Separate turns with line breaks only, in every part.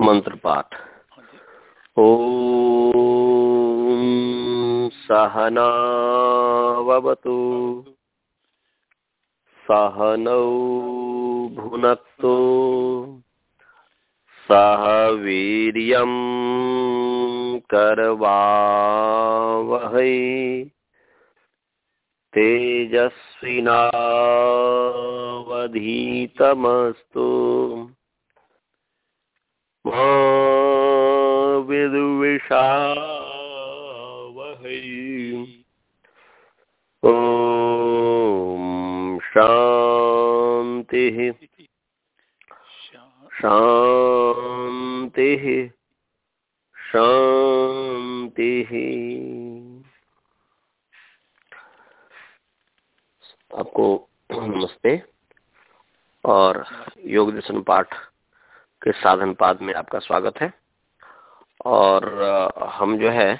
मंत्र पाठ ओ सहनावतु। सहनौ भुनक्तु। सह वीर्यं करवावहै। तेजस्विनावधीतमस्तु। विदुषावहै ॐ शान्तिः। शान्तिः। शान्तिः। आपको नमस्ते। और योग दर्शन पाठ के साधन पाद में आपका स्वागत है। और हम जो है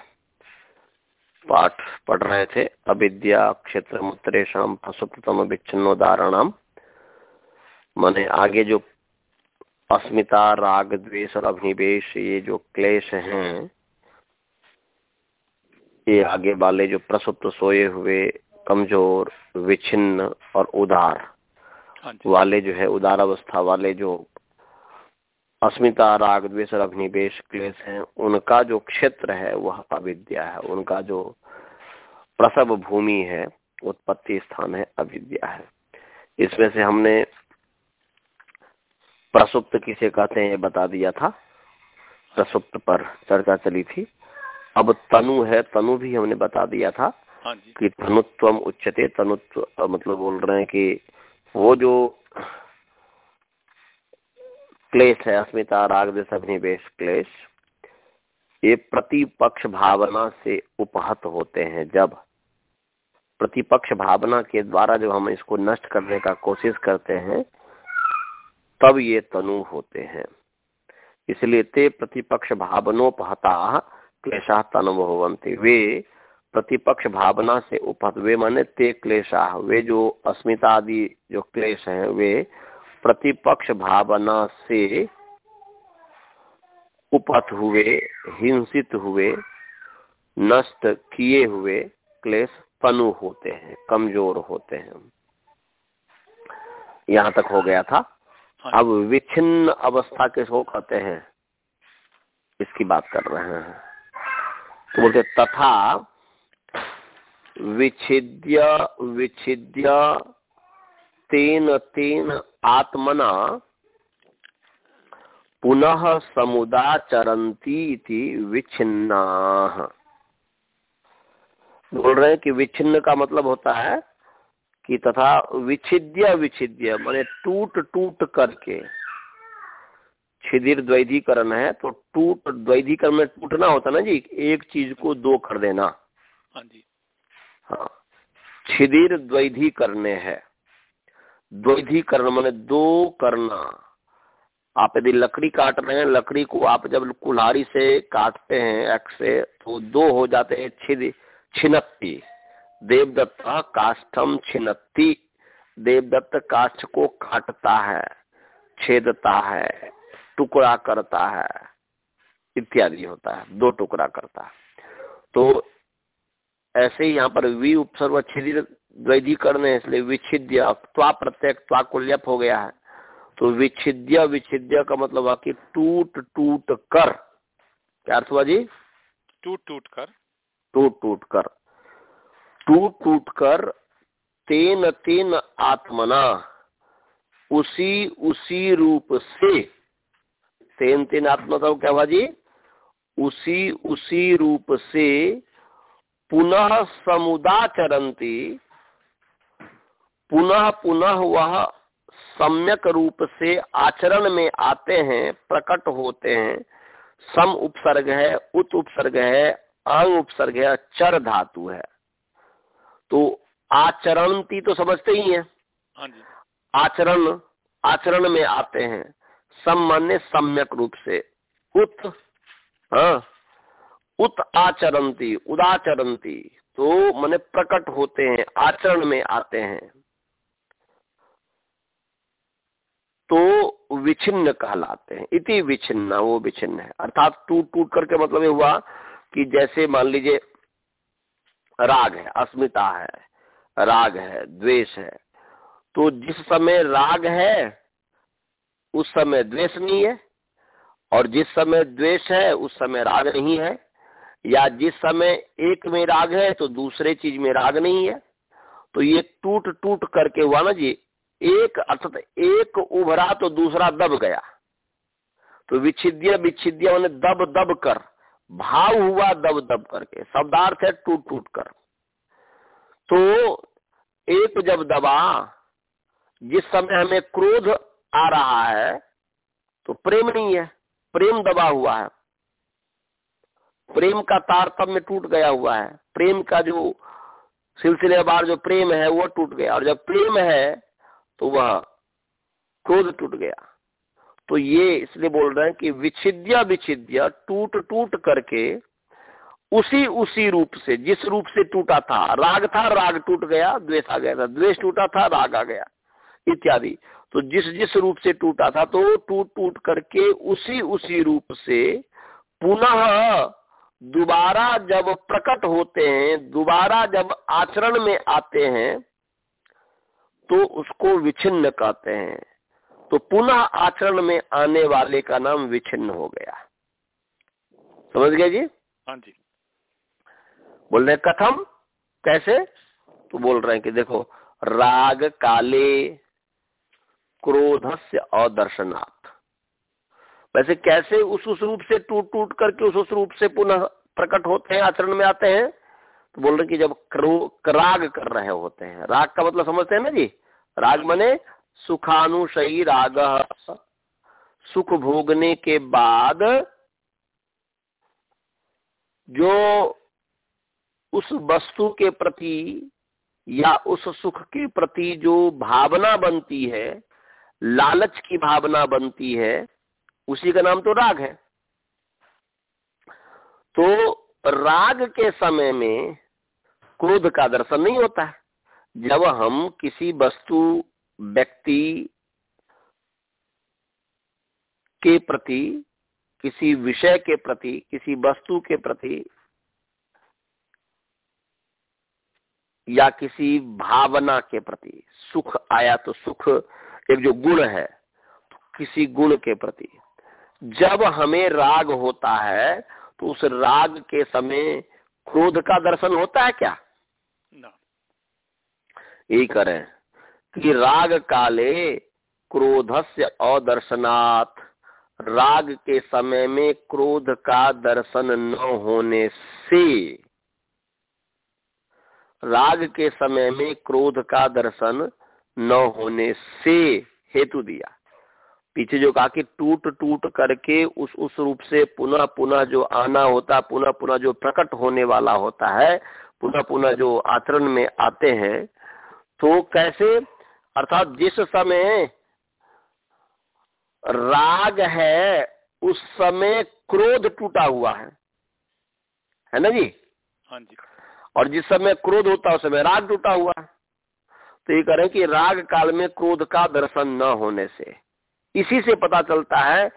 पाठ पढ़ रहे थे अविद्या क्षेत्र मुत्रेशम प्रसुप्तम विच्छिन्नोदाहरणाम। माने आगे जो अस्मिता राग द्वेष और अभिनिवेश ये जो क्लेश हैं ये आगे वाले जो प्रसुप्त सोए हुए कमज़ोर विच्छिन्न और उदार हाँ वाले जो है उदार अवस्था वाले जो अस्मिता राग द्वेष और अभिनिवेश क्लेश है। उनका जो क्षेत्र है वह अविद्या है। उनका जो प्रसव भूमि है उत्पत्ति स्थान है अविद्या है। इसमें से हमने प्रसुप्त किसे कहते हैं ये बता दिया था। प्रसुप्त पर चर्चा चली थी। अब तनु है तनु भी हमने बता दिया था हाँ कि तनुत्व उच्चते तनुत्व मतलब बोल रहे हैं कि वो जो क्लेश है, अस्मिता राग देश अभिनिवेश क्लेश। ये प्रतिपक्ष भावना से उपहत होते हैं जब प्रतिपक्ष भावना के द्वारा जब हम इसको नष्ट करने का कोशिश करते हैं, तब ये तनु होते हैं। इसलिए ते प्रतिपक्ष भावनोपहता, क्लेशा तनुभवंती वे प्रतिपक्ष भावना से उपहत, वे माने ते क्लेशा। वे जो अस्मिता आदि जो क्लेश हैं, वे प्रतिपक्ष भावना से उपत हुए हिंसित हुए नष्ट किए हुए क्लेश तनु होते हैं कमज़ोर होते हैं। यहाँ तक हो गया था। हाँ। अब विच्छिन्न अवस्था किसको कहते हैं? इसकी बात कर रहे हैं। तो बोलते तथा विच्छिद्य विच्छिद्य तीन तेन आत्मना पुनः समुदाचरती विच्छिन्ना। बोल रहे हैं कि विच्छिन्न का मतलब होता है कि तथा विच्छिद्य विच्छिद्य माने टूट टूट करके। छिदिर द्वैधीकरण है तो टूट द्वैधीकरण में टूटना होता ना जी एक चीज़ को दो कर देना। हाँ जी। हाँ छिदिर द्वैधी करने है। द्वैधीकरण मैंने दो करना आप यदि लकड़ी काट रहे हैं, लकड़ी को आप जब कुल्हाड़ी से काटते हैं, एक से तो दो हो जाते हैं, छिद छिन्नती देवदत्त काष्ठम छिन्नती देवदत्त काष्ठ को काटता है, छेदता है, टुकड़ा करता है, इत्यादि होता है, दो टुकड़ा करता है। तो ऐसे ही यहाँ पर वी उपसर्व छिदिर द्वैधीकरण है इसलिए विच्छिद्य त्वा प्रत्येक त्वा को ल्यप हो गया है। तो विच्छिद्य विच्छिद्य का मतलब हुआ कि टूट टूट कर। क्या अर्थ हुआ जी?
टूट टूट कर।
टूट टूट कर। टूट टूट कर तेन तेन आत्मना उसी उसी रूप से। तेन तेन आत्मा का क्या हुआ जी? उसी उसी रूप से पुनः समुदाचरंती पुनः पुनः वह सम्यक रूप से आचरण में आते हैं प्रकट होते हैं। सम उपसर्ग है उत उपसर्ग है अंग उपसर्ग है चर धातु है। तो आचरणती तो समझते ही हैं। हाँ आचरण आचरण में आते हैं। सम मान्य सम्यक रूप से। उत हाँ उत आचरंती उदाचरंती तो मने प्रकट होते हैं आचरण में आते हैं। तो विच्छिन्न कहलाते हैं। इति विच्छिन्न, वो विच्छिन्न है। अर्थात टूट टूट करके मतलब ये हुआ कि जैसे मान लीजिए, राग है, अस्मिता है, राग है, द्वेष है। तो जिस समय राग है, उस समय द्वेष नहीं है, और जिस समय द्वेष है, उस समय राग नहीं है। या जिस समय एक में राग है तो दूसरे चीज़ में राग नहीं है। तो ये टूट टूट करके हुआ ना जी एक, अर्थात एक उभरा तो दूसरा दब गया। तो विच्छिद्य विच्छिद्य मैंने दब दब कर। भाव हुआ दब दब करके। शब्दार्थ है टूट टूट कर। तो एक जब दबा, जिस समय हमें क्रोध आ रहा है तो प्रेम नहीं है। प्रेम दबा हुआ है। प्रेम का तारतम्य टूट गया हुआ है। प्रेम का जो सिलसिलेवार, जो प्रेम है, वो टूट गया। और जब प्रेम है तो वह क्रोध टूट गया। तो ये इसलिए बोल रहे हैं कि विच्छिद्या विच्छिद्या टूट टूट करके उसी उसी रूप से, जिस रूप से टूटा था, राग था, राग टूट गया, द्वेष आ गया था, द्वेष टूटा था, राग आ गया, इत्यादि। तो जिस जिस रूप से टूटा था तो टूट टूट करके उसी उसी रूप से पुनः दोबारा जब प्रकट होते हैं, दोबारा जब आचरण में आते हैं तो उसको विच्छिन्न कहते हैं। तो पुनः आचरण में आने वाले का नाम विच्छिन्न हो गया। समझ गए जी?
हाँ जी।
बोल रहे कथम? कैसे? तो बोल रहे हैं कि देखो राग काले क्रोधस्य और दर्शनार्थ वैसे कैसे उस उस रूप से टूट टूट करके उस उस रूप से पुनः प्रकट होते हैं आचरण में आते हैं? तो बोल रहे कि जब राग कर रहे होते हैं। राग का मतलब समझते हैं ना जी? राग मने सुखानुशयी राग। सुख भोगने के बाद जो उस वस्तु के प्रति या उस सुख के प्रति जो भावना बनती है, लालच की भावना बनती है, उसी का नाम तो राग है। तो राग के समय में क्रोध का दर्शन नहीं होता। है जब हम किसी वस्तु, व्यक्ति के प्रति, किसी विषय के प्रति, किसी वस्तु के प्रति, या किसी भावना के प्रति, सुख आया तो सुख, एक जो गुण है तो किसी गुण के प्रति। जब हमें राग होता है तो उस राग के समय क्रोध का दर्शन होता है क्या? यही करें कि राग काले क्रोधस्य अदर्शनाथ राग के समय में क्रोध का दर्शन न होने से, राग के समय में क्रोध का दर्शन न होने से हेतु दिया। पीछे जो कहा कि टूट टूट करके उस उस रूप से पुनः पुनः जो आना होता, पुनः पुनः जो प्रकट होने वाला होता है, पुनः पुनः जो आचरण में आते हैं तो कैसे? अर्थात जिस समय राग है उस समय क्रोध टूटा हुआ है। है ना जी?
हाँ जी।
और जिस समय क्रोध होता है उस समय राग टूटा हुआ है। तो ये करें कि राग काल में क्रोध का दर्शन न होने से। इसी से पता चलता है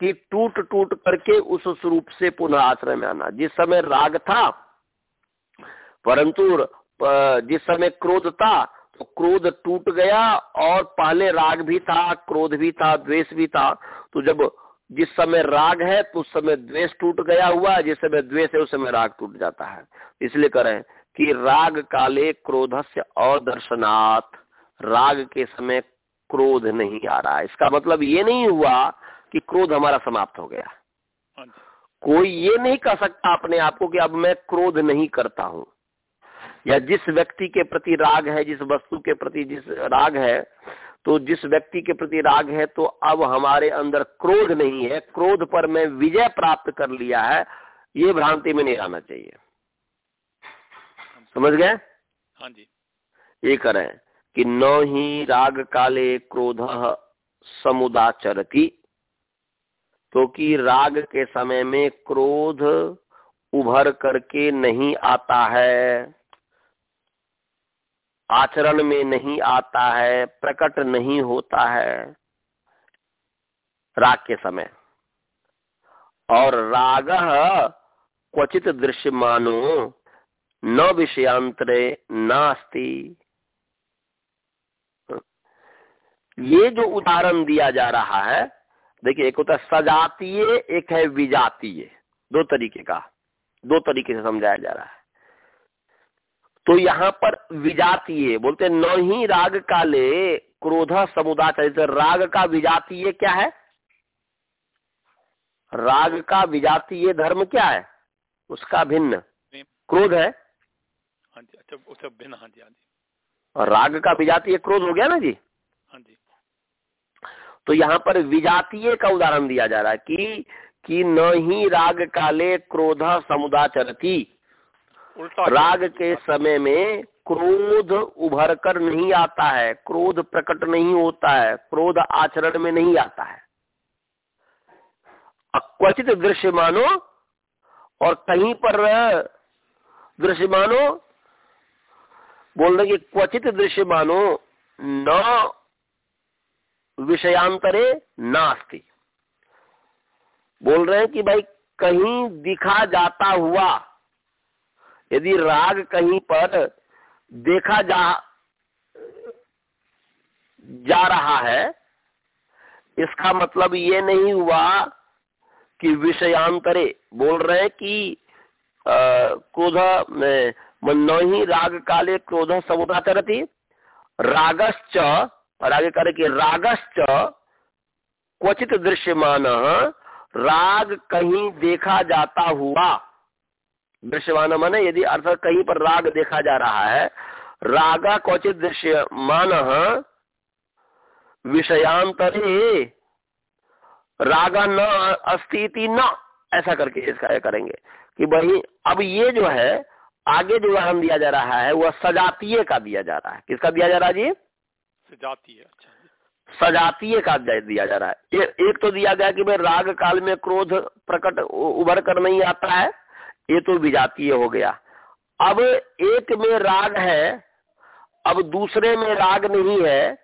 कि टूट टूट करके उस स्वरूप से पुनः आश्रय में आना। जिस समय राग था परंतु जिस समय क्रोध था तो क्रोध टूट गया और पहले राग भी था क्रोध भी था द्वेष भी था। तो जब जिस समय राग है तो उस समय द्वेष टूट गया हुआ जिस समय द्वेष है उस समय राग टूट जाता है। इसलिए करें कि राग काले क्रोध से अदर्शनाथ राग के समय क्रोध नहीं आ रहा इसका मतलब ये नहीं हुआ कि क्रोध हमारा समाप्त हो गया।
हाँ
कोई ये नहीं कह सकता अपने आप को कि अब मैं क्रोध नहीं करता हूँ। या जिस व्यक्ति के प्रति राग है जिस वस्तु के प्रति जिस राग है तो जिस व्यक्ति के प्रति राग है तो अब हमारे अंदर क्रोध नहीं है। क्रोध पर मैं विजय प्राप्त कर लिया है ये भ्रांति में नहीं आना चाहिए। समझ गए?
हाँ जी।
ये करें कि न ही राग काले क्रोध समुदाचरती तो कि राग के समय में क्रोध उभर करके नहीं आता है। आचरण में नहीं आता है, प्रकट नहीं होता है। राग के समय। और राग क्वचित दृश्यमानो न विषयांतरे नास्ति। ये जो उदाहरण दिया जा रहा है, देखिए, एक होता है सजातीय, एक है विजातीय। दो तरीके का, दो तरीके से समझाया जा रहा है। तो यहाँ पर विजातीय बोलते न ही राग काले क्रोध समुदाय राग का विजातीय क्या है? राग का विजातीय धर्म क्या है? उसका भिन्न। क्रोध है?
हाँ जी अच्छा उसका भिन्न हाँ जी हाँ जी।
और राग का विजातीय क्रोध हो गया ना जी?
हाँ जी।
तो यहाँ पर विजातीय का उदाहरण दिया जा रहा है कि कि न ही राग काले क्रोध समुदाचरती राग के समय में क्रोध उभर कर नहीं आता है, क्रोध प्रकट नहीं होता है, क्रोध आचरण में नहीं आता है। क्वचित दृश्य मानो और कहीं पर दृश्य मानो, बोल रहे कि क्वचित दृश्य मानो, न विषयांतरे नास्ति। बोल रहे हैं कि भाई कहीं दिखा जाता हुआ यदि राग कहीं पर देखा जा जा रहा है, इसका मतलब ये नहीं हुआ कि विषयांतरे, बोल रहे कि क्रोध, न ही राग काले क्रोध समुदाचरती रागश्च और आगे करे कि रागश्च क्वचित दृश्यमान राग कहीं देखा जाता हुआ दृश्यमान माने यदि अर्थ कहीं पर राग देखा जा रहा है रागा क्वचित दृश्यमान विषयांतरे रागा न अस्थिति न ऐसा करके इसका करेंगे कि वही अब ये जो है आगे जो उदाहरण दिया जा रहा है वह सजातीय का दिया जा रहा है। किसका दिया जा रहा है जी?
सजातीय अच्छा।
सजातीय का दिया जा रहा है। एक तो दिया गया कि भाई राग काल में क्रोध प्रकट उभर कर नहीं आता है। ये तो विजातीय हो गया। अब एक में राग है, अब दूसरे में राग नहीं है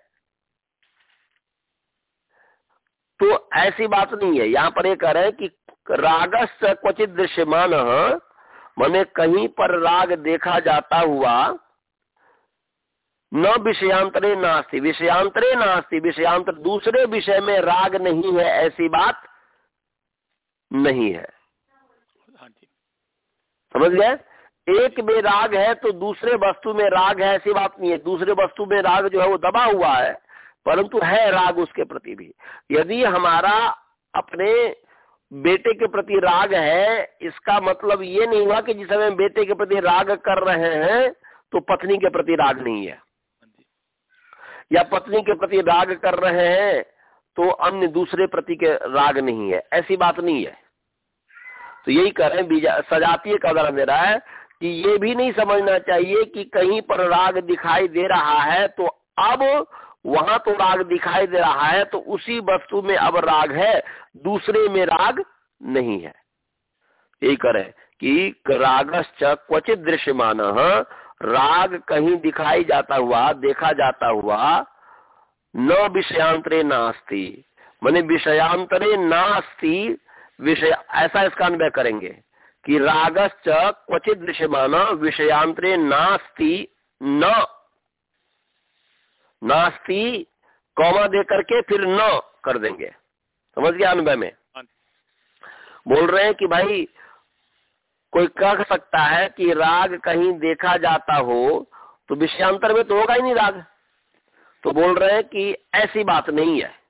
तो ऐसी बात नहीं है। यहाँ पर ये कह रहे हैं कि रागस क्वचित दृश्यमान मैंने कहीं पर राग देखा जाता हुआ न विषयांतरे नास्ती। विषयांतरे नास्ती, विषयांतर दूसरे विषय में राग नहीं है, ऐसी बात नहीं है। समझ गए? एक में राग है तो दूसरे वस्तु में राग है, ऐसी बात नहीं है। दूसरे वस्तु में राग जो है वो दबा हुआ है, परंतु है राग उसके प्रति भी। यदि हमारा अपने बेटे के प्रति राग है, इसका मतलब ये नहीं हुआ कि जिस समय बेटे के प्रति राग कर रहे हैं तो पत्नी के प्रति राग नहीं है। या पत्नी के प्रति राग कर रहे हैं तो अन्य दूसरे प्रति के राग नहीं है। ऐसी बात नहीं है। तो यही कह रहे हैं सजातीय का उदाहरण दे रहा है कि ये भी नहीं समझना चाहिए कि कहीं पर राग दिखाई दे रहा है तो अब वहाँ तो राग दिखाई दे रहा है तो उसी वस्तु में अब राग है, दूसरे में राग नहीं है। यही करें कि रागश्च क्वचित दृश्यमान, राग कहीं दिखाई जाता हुआ, देखा जाता हुआ, न विषयांतरे नास्ती। मैंने विषयांतरे नास्ती विषय ऐसा इसका अनुभव करेंगे कि रागश्च क्वचित दृश्यमान विषयांतरे नास्ती न। नास्ती कौमा दे करके फिर न कर देंगे। समझ गया अनुभव में? हाँ। बोल रहे हैं कि भाई कोई कह सकता है कि राग कहीं देखा जाता हो तो विषयांतर में तो होगा ही नहीं राग। तो बोल रहे हैं कि ऐसी बात नहीं है।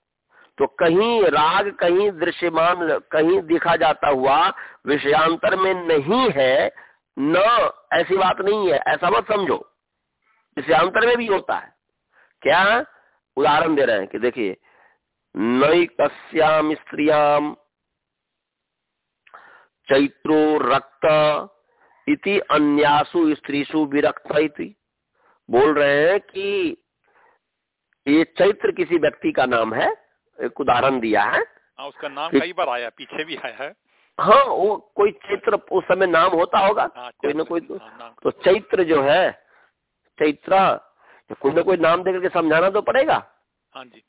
तो कहीं राग, कहीं दृश्यमान, कहीं दिखा जाता हुआ विषयांतर में नहीं है, न, ऐसी बात नहीं है, ऐसा मत समझो। विषयांतर में भी होता है। क्या? उदाहरण दे रहे हैं कि देखिए, नई कश्याम स्त्रियाम चैत्रो रक्त, इति अन्यासु स्त्रीसु विरक्त बोल रहे हैं कि ये चैत्र किसी व्यक्ति का नाम है एक उदाहरण दिया है।
आ, हाँ, उसका नाम कई बार आया पीछे भी आया है।
हाँ वो कोई चैत्र उस समय नाम होता होगा
हाँ,
कोई ना कोई तो, हाँ, तो चैत्र जो है चैत्र कोई ना कोई नाम देकर के समझाना तो पड़ेगा।
हाँ जी।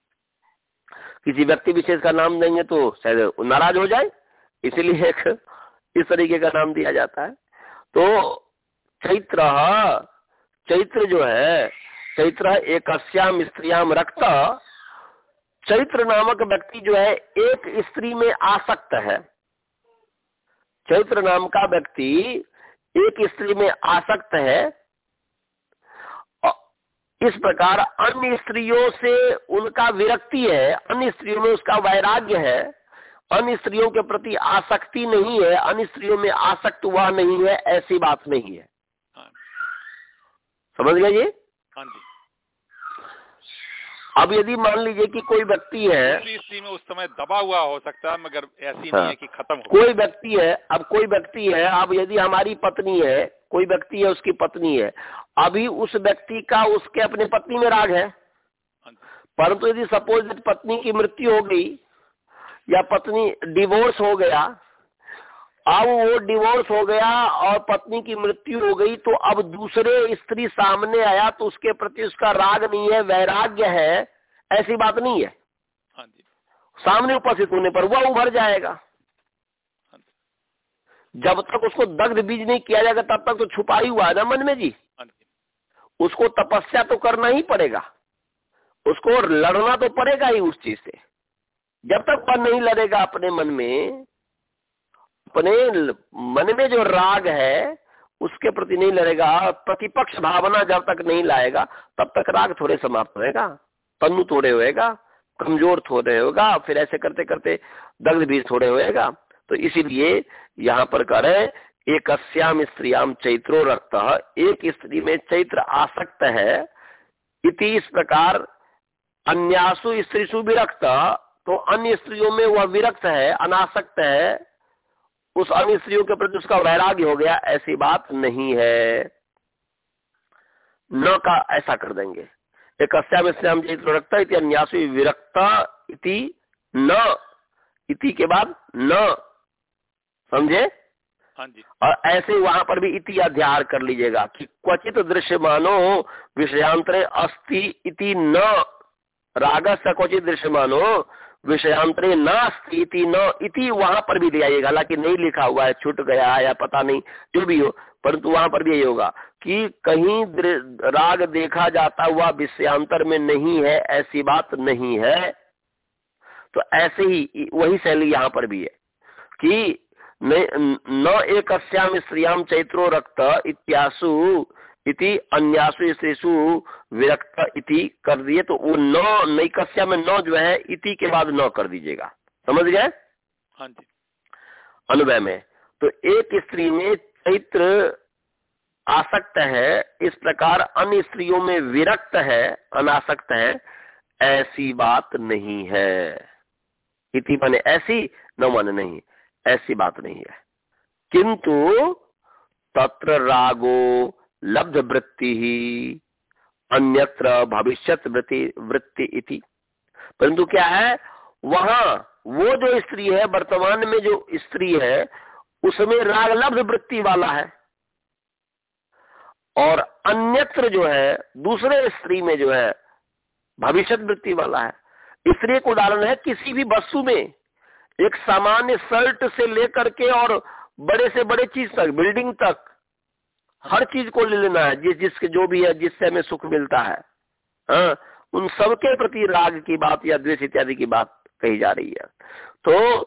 किसी व्यक्ति विशेष का नाम देंगे तो शायद नाराज़ हो जाए इसलिए एक इस तरीके का नाम दिया जाता है। तो चैत्र चैत्र जो है चैत्र एक स्त्रियाम रक्त चैत्र नामक व्यक्ति जो है एक स्त्री में आसक्त है। चैत्र नाम का व्यक्ति एक स्त्री में आसक्त है। इस प्रकार अन्य स्त्रियों से उनका विरक्ति है अन्य स्त्रियों में उसका वैराग्य है। अन्य स्त्रियों के प्रति आसक्ति नहीं है अन्य स्त्रियों में आसक्त हुआ नहीं है ऐसी बात नहीं है। हाँ। समझ गए ये हाँ जी। अब यदि मान लीजिए कि कोई व्यक्ति है
में उस समय दबा हुआ हो सकता है मगर ऐसी
हाँ,
नहीं है कि खत्म हो।
कोई व्यक्ति है अब कोई व्यक्ति है अब यदि हमारी पत्नी है कोई व्यक्ति है उसकी पत्नी है अभी उस व्यक्ति का उसके अपने पत्नी में राग है? हाँ परंतु यदि सपोज़ पत्नी की मृत्यु हो गई या पत्नी डिवोर्स हो गया अब वो डिवोर्स हो गया और पत्नी की मृत्यु हो गई तो अब दूसरे स्त्री सामने आया तो उसके प्रति उसका राग नहीं है वैराग्य है ऐसी बात नहीं है। हाँ सामने उपस्थित होने पर वह उभर जाएगा। हाँ जब तक उसको दग्ध बीज नहीं किया जाएगा तब तक तो छुपा ही हुआ है ना मन में जी। हाँ उसको तपस्या तो करना ही पड़ेगा। उसको लड़ना तो पड़ेगा ही उस चीज़ से। जब तक मन नहीं लड़ेगा अपने मन में अपने मन में जो राग है, उसके प्रति नहीं लड़ेगा, प्रतिपक्ष भावना जब तक नहीं लाएगा, तब तक राग थोड़े समाप्त होएगा, तनु थोड़े होएगा, कमज़ोर थोड़े होगा फिर ऐसे करते करते दग्ध भी थोड़े होएगा। तो इसीलिए यहाँ पर करे एक अस्याम स्त्रियाम चैत्रो रक्त, एक स्त्री में चैत्र आसक्त है, इति इस प्रकार अन्यासु स्त्रीसु विरक्त तो अन्य स्त्रियों में वह विरक्त है, अनासक्त है। उस अन्य स्त्रियों के प्रति उसका वैराग्य हो गया ऐसी बात नहीं है। न का ऐसा कर देंगे। एक अस्याम श्याम चैत्र रखता इति अन्यासु विरक्ता इति न इति के बाद न। समझे?
हाँ जी।
और ऐसे वहाँ पर भी इति अध्यार कर लीजिएगा कि क्वचित दृश्य मानो विषयांतरे अस्ति इति न। रागस क्वचित दृश्य मानो विषयांतरे नास्ती न, इति वहाँ पर भी आइएगा। हालाँकि नहीं लिखा हुआ है, छूट गया या पता नहीं, जो भी हो, परंतु वहाँ पर भी यही होगा कि कहीं राग देखा जाता हुआ विषयांतर में नहीं है, ऐसी बात नहीं है। तो ऐसे ही, वही शैली यहाँ पर भी है कि न एक अस्याम स्त्रियाम चैत्रो रक्त इत्यासु इति अन्यासु विरक्त इति कर दिए तो वो नौ नैकस्या में नौ जो है इति के बाद नौ कर दीजिएगा। समझ गए?
हाँ जी।
में। तो एक स्त्री में चैत्र आसक्त है इस प्रकार अन्य स्त्रियों में विरक्त है अनासक्त है ऐसी बात नहीं है। इति माने ऐसी न माने नहीं ऐसी बात नहीं है। किंतु तत्र रागो लब्ध वृत्ति ही, अन्यत्र भविष्य वृत्ति वृत्ति इति। परंतु क्या है, वहाँ वो जो स्त्री है, वर्तमान में जो स्त्री है, उसमें राग लब्ध वृत्ति वाला है। और अन्यत्र जो है, दूसरे स्त्री में जो है भविष्य वृत्ति वाला है। स्त्री एक उदाहरण है, किसी भी वस्तु में एक सामान्य शर्ट से लेकर के और बड़े से बड़े चीज़ तक, बिल्डिंग तक हर चीज़ को ले लेना है, जिस, जिसके जो भी है, जिससे हमें सुख मिलता है। हाँ उन सबके प्रति राग की बात या द्वेष इत्यादि की बात कही जा रही है। तो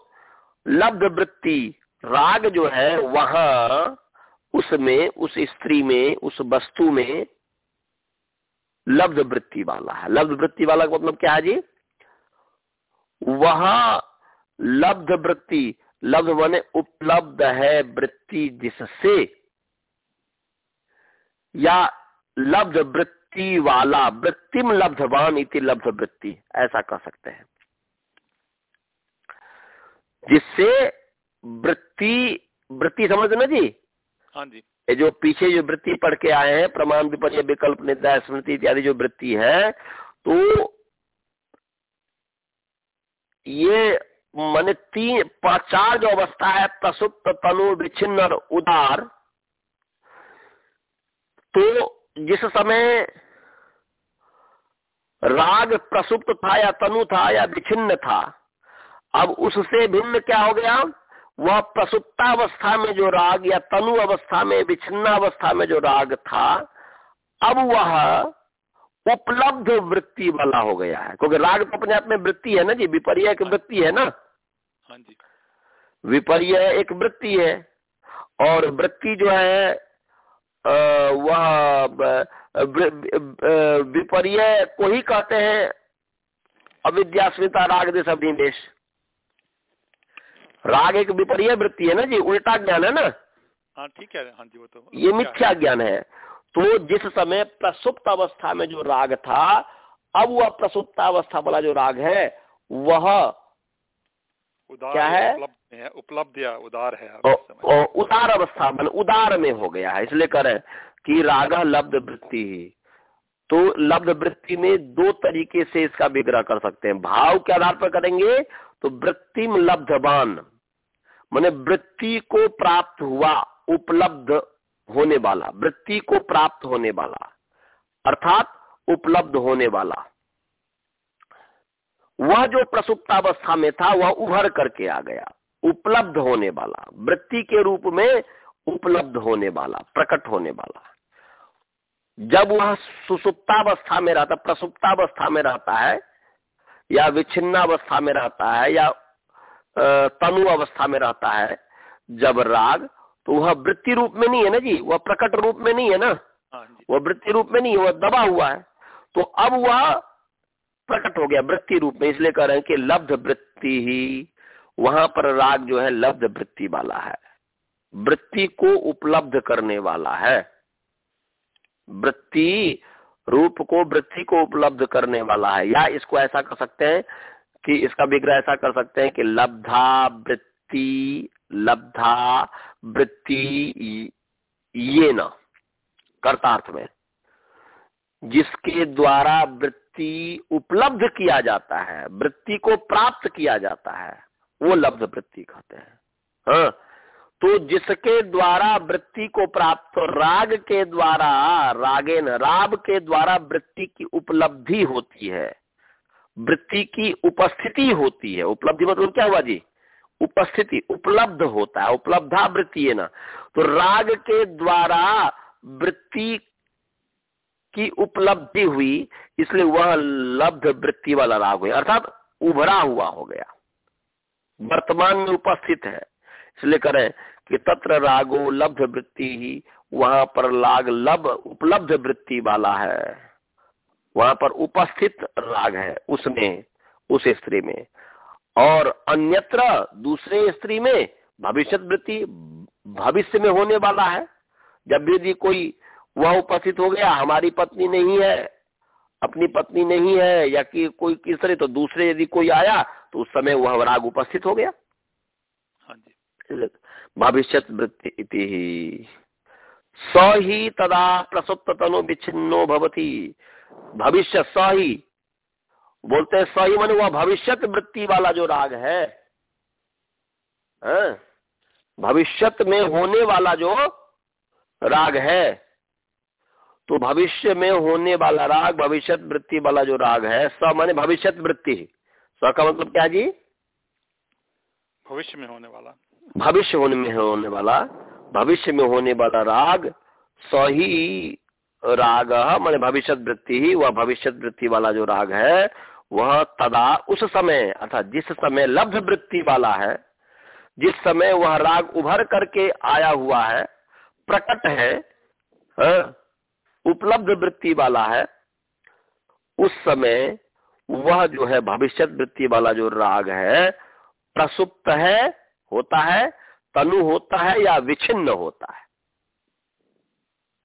लब्ध वृत्ति, राग जो है, वहाँ उसमें, उस स्त्री में, उस वस्तु में लब्ध वृत्ति वाला है। लब्ध वृत्ति वाला का मतलब क्या है जी? वहाँ लब्ध वृत्ति, लब्ध माने उपलब्ध है वृत्ति जिससे या लब्ध वृत्ति वाला वृत्तिम लब्धवान इति लब्ध वृत्ति ऐसा कह सकते हैं। जिससे वृत्ति वृत्ति समझ ना जी?
हाँ जी।
ये जो पीछे जो वृत्ति पढ़ के आए हैं प्रमाण विपर्य विकल्प निद्रा स्मृति इत्यादि जो वृत्ति है तो ये मन तीन चार जो अवस्था है प्रसुप्त तनु विच्छिन्न और उदार तो जिस समय राग प्रसुप्त था या तनु था या विच्छिन्न था अब उससे भिन्न क्या हो गया? वह प्रसुप्तावस्था में जो राग या तनु अवस्था में विच्छिन्नावस्था में जो राग था अब वह उपलब्ध वृत्ति वाला हो गया है। क्योंकि राग तो अपने आप में वृत्ति है ना जी? विपर्य एक वृत्ति है ना?
हाँ जी।
विपर्य एक वृत्ति है। और वृत्ति जो है वह विपर्य को ही कहते हैं। अविद्यास्मिता राग देश अभिनिवेश राग एक विपर्य वृत्ति है ना जी उल्टा ज्ञान है ना?
हाँ ठीक है। हाँ जी वो तो
ये मिथ्या ज्ञान है। तो जिस समय प्रसुप्त अवस्था में जो राग था अब वह प्रसुप्त अवस्था वाला जो राग है वह क्या है?
उपलब्ध है उदार है
ओ, ओ, उदार अवस्था मन उदार में हो गया है इसलिए करें कि राग लब्ध वृत्ति ही। तो लब्ध वृत्ति में दो तरीके से इसका विग्रह कर सकते हैं। भाव के आधार पर करेंगे तो वृत्तिम लब्धवान माने वृत्ति को प्राप्त हुआ उपलब्ध होने वाला वृत्ति को प्राप्त होने वाला अर्थात उपलब्ध होने वाला। वह जो प्रसुप्तावस्था में था वह उभर करके आ गया। उपलब्ध होने वाला वृत्ति के रूप में उपलब्ध होने वाला प्रकट होने वाला। जब वह सुसुप्तावस्था में रहता प्रसुप्तावस्था में रहता है या विच्छिन्नावस्था में रहता है या तनु अवस्था में रहता है जब राग तो वह वृत्ति रूप में नहीं है ना जी वह प्रकट रूप में नहीं है ना।
हाँ
वह वृत्ति रूप में नहीं है वह दबा हुआ है। तो अब वह प्रकट हो गया वृत्ति रूप में इसलिए कह रहे हैं कि लब्ध वृत्ति ही वहाँ पर राग जो है लब्ध वृत्ति वाला है। वृत्ति को उपलब्ध करने वाला है। वृत्ति रूप को, वृत्ति को उपलब्ध करने वाला है। या इसको ऐसा कर सकते हैं कि इसका विग्रह ऐसा कर सकते हैं कि लब्धा वृत्ति लब्धा वृत्ति ये न, कर्तार्थ में, जिसके द्वारा वृत्ति उपलब्ध किया जाता है, वृत्ति को प्राप्त किया जाता है। वो लब्ध वृत्ति कहते हैं। हाँ तो जिसके द्वारा वृत्ति को प्राप्त राग के द्वारा राग के द्वारा वृत्ति की उपलब्धि होती है। वृत्ति की उपस्थिति होती है। उपलब्धि मतलब क्या हुआ जी? उपस्थिति उपलब्ध होता है उपलब्धा वृत्ति है ना। तो राग के द्वारा वृत्ति की उपलब्धि हुई, इसलिए वह लब्ध वृत्ति वाला राग हुआ। अर्थात उभरा हुआ हो गया। वर्तमान में उपस्थित है। इसलिए करें कि तत्र रागो लब्ध वृत्ति ही, वहाँ पर लाग लब उपलब्ध वृत्ति वाला है। वहाँ पर उपस्थित राग है उसमें, उस स्त्री में। और अन्यत्र दूसरे स्त्री में भविष्य वृत्ति भविष्य में होने वाला है। जब यदि कोई वह उपस्थित हो गया, हमारी पत्नी नहीं है, अपनी पत्नी नहीं है, या कि कोई किस तरह तो दूसरे यदि कोई आया तो उस समय वह राग उपस्थित हो गया।
हाँ
भविष्य वृत्ति स ही तदा प्रसुप्त तनु विच्छिन्नो भवती। भविष्य स ही। बोलते हैं सही मन वह भविष्यत वृत्ति वाला जो राग है। हाँ? भविष्यत में होने वाला जो राग है। तो भविष्य में होने वाला राग भविष्यत वृत्ति वाला जो राग है स माने भविष्यत वृत्ति। स का मतलब क्या जी?
भविष्य में होने वाला।
भविष्य होने में होने वाला भविष्य में होने वाला राग सही राग माने भविष्य वृत्ति ही वह भविष्य वृत्ति वाला जो राग है वह तदा उस समय अर्थात जिस समय लब्ध वृत्ति वाला है जिस समय वह राग उभर करके आया हुआ है प्रकट है, है उपलब्ध वृत्ति वाला है उस समय वह जो है भविष्य वृत्ति वाला जो राग है प्रसुप्त है होता है तनु होता है या विच्छिन्न होता है।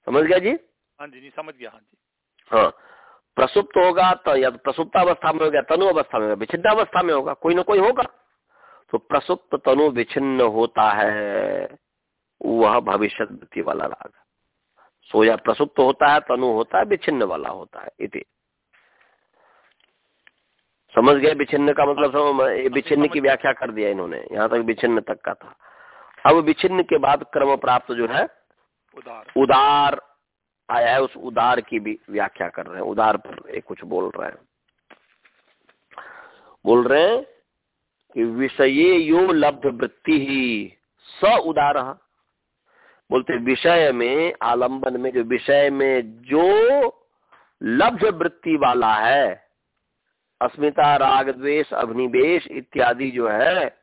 समझ गया जी?
हाँ जी समझ गया हाँ जी।
हाँ प्रसुप्त होगा तो या प्रसुप्त अवस्था में होगा तनु अवस्था में होगा विच्छिन्न अवस्था में होगा कोई ना कोई होगा। तो प्रसुप्त तनु विच्छिन्न होता है वह भविष्य वृत्ति वाला राग। सोया प्रसुप्त होता है तनु होता है विच्छिन्न वाला होता है इति। समझ गए विच्छिन्न का मतलब समझ विच्छिन्न की व्याख्या कर दिया इन्होंने यहाँ तक विच्छिन्न तक का था। अब विच्छिन्न के बाद क्रम प्राप्त जो है
उदार।
उदार आया है उस उदार की भी व्याख्या कर रहे हैं उदार पर एक कुछ बोल रहे हैं। बोल रहे हैं कि विषय यो लब्ध वृत्ति ही स उदार बोलते विषय में आलंबन में जो विषय में जो लब्ध वृत्ति वाला है अस्मिता, राग, द्वेष अभिनिवेश इत्यादि जो है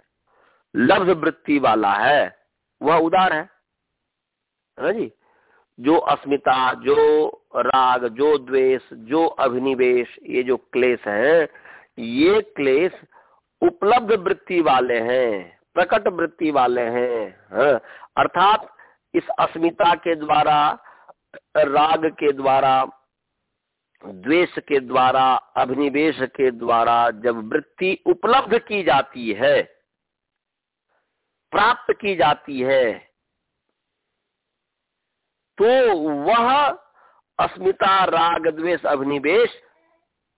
लब्ध वृत्ति वाला है। वह उदार है। ना जी? जो अस्मिता, जो राग, जो द्वेष, जो अभिनिवेश ये जो क्लेश है, ये क्लेश उपलब्ध वृत्ति वाले हैं, प्रकट वृत्ति वाले हैं। हाँ। अर्थात इस अस्मिता के द्वारा, राग के द्वारा द्वेष के द्वारा अभिनिवेश के द्वारा जब वृत्ति उपलब्ध की जाती है प्राप्त की जाती है तो वह अस्मिता राग द्वेष अभिनिवेश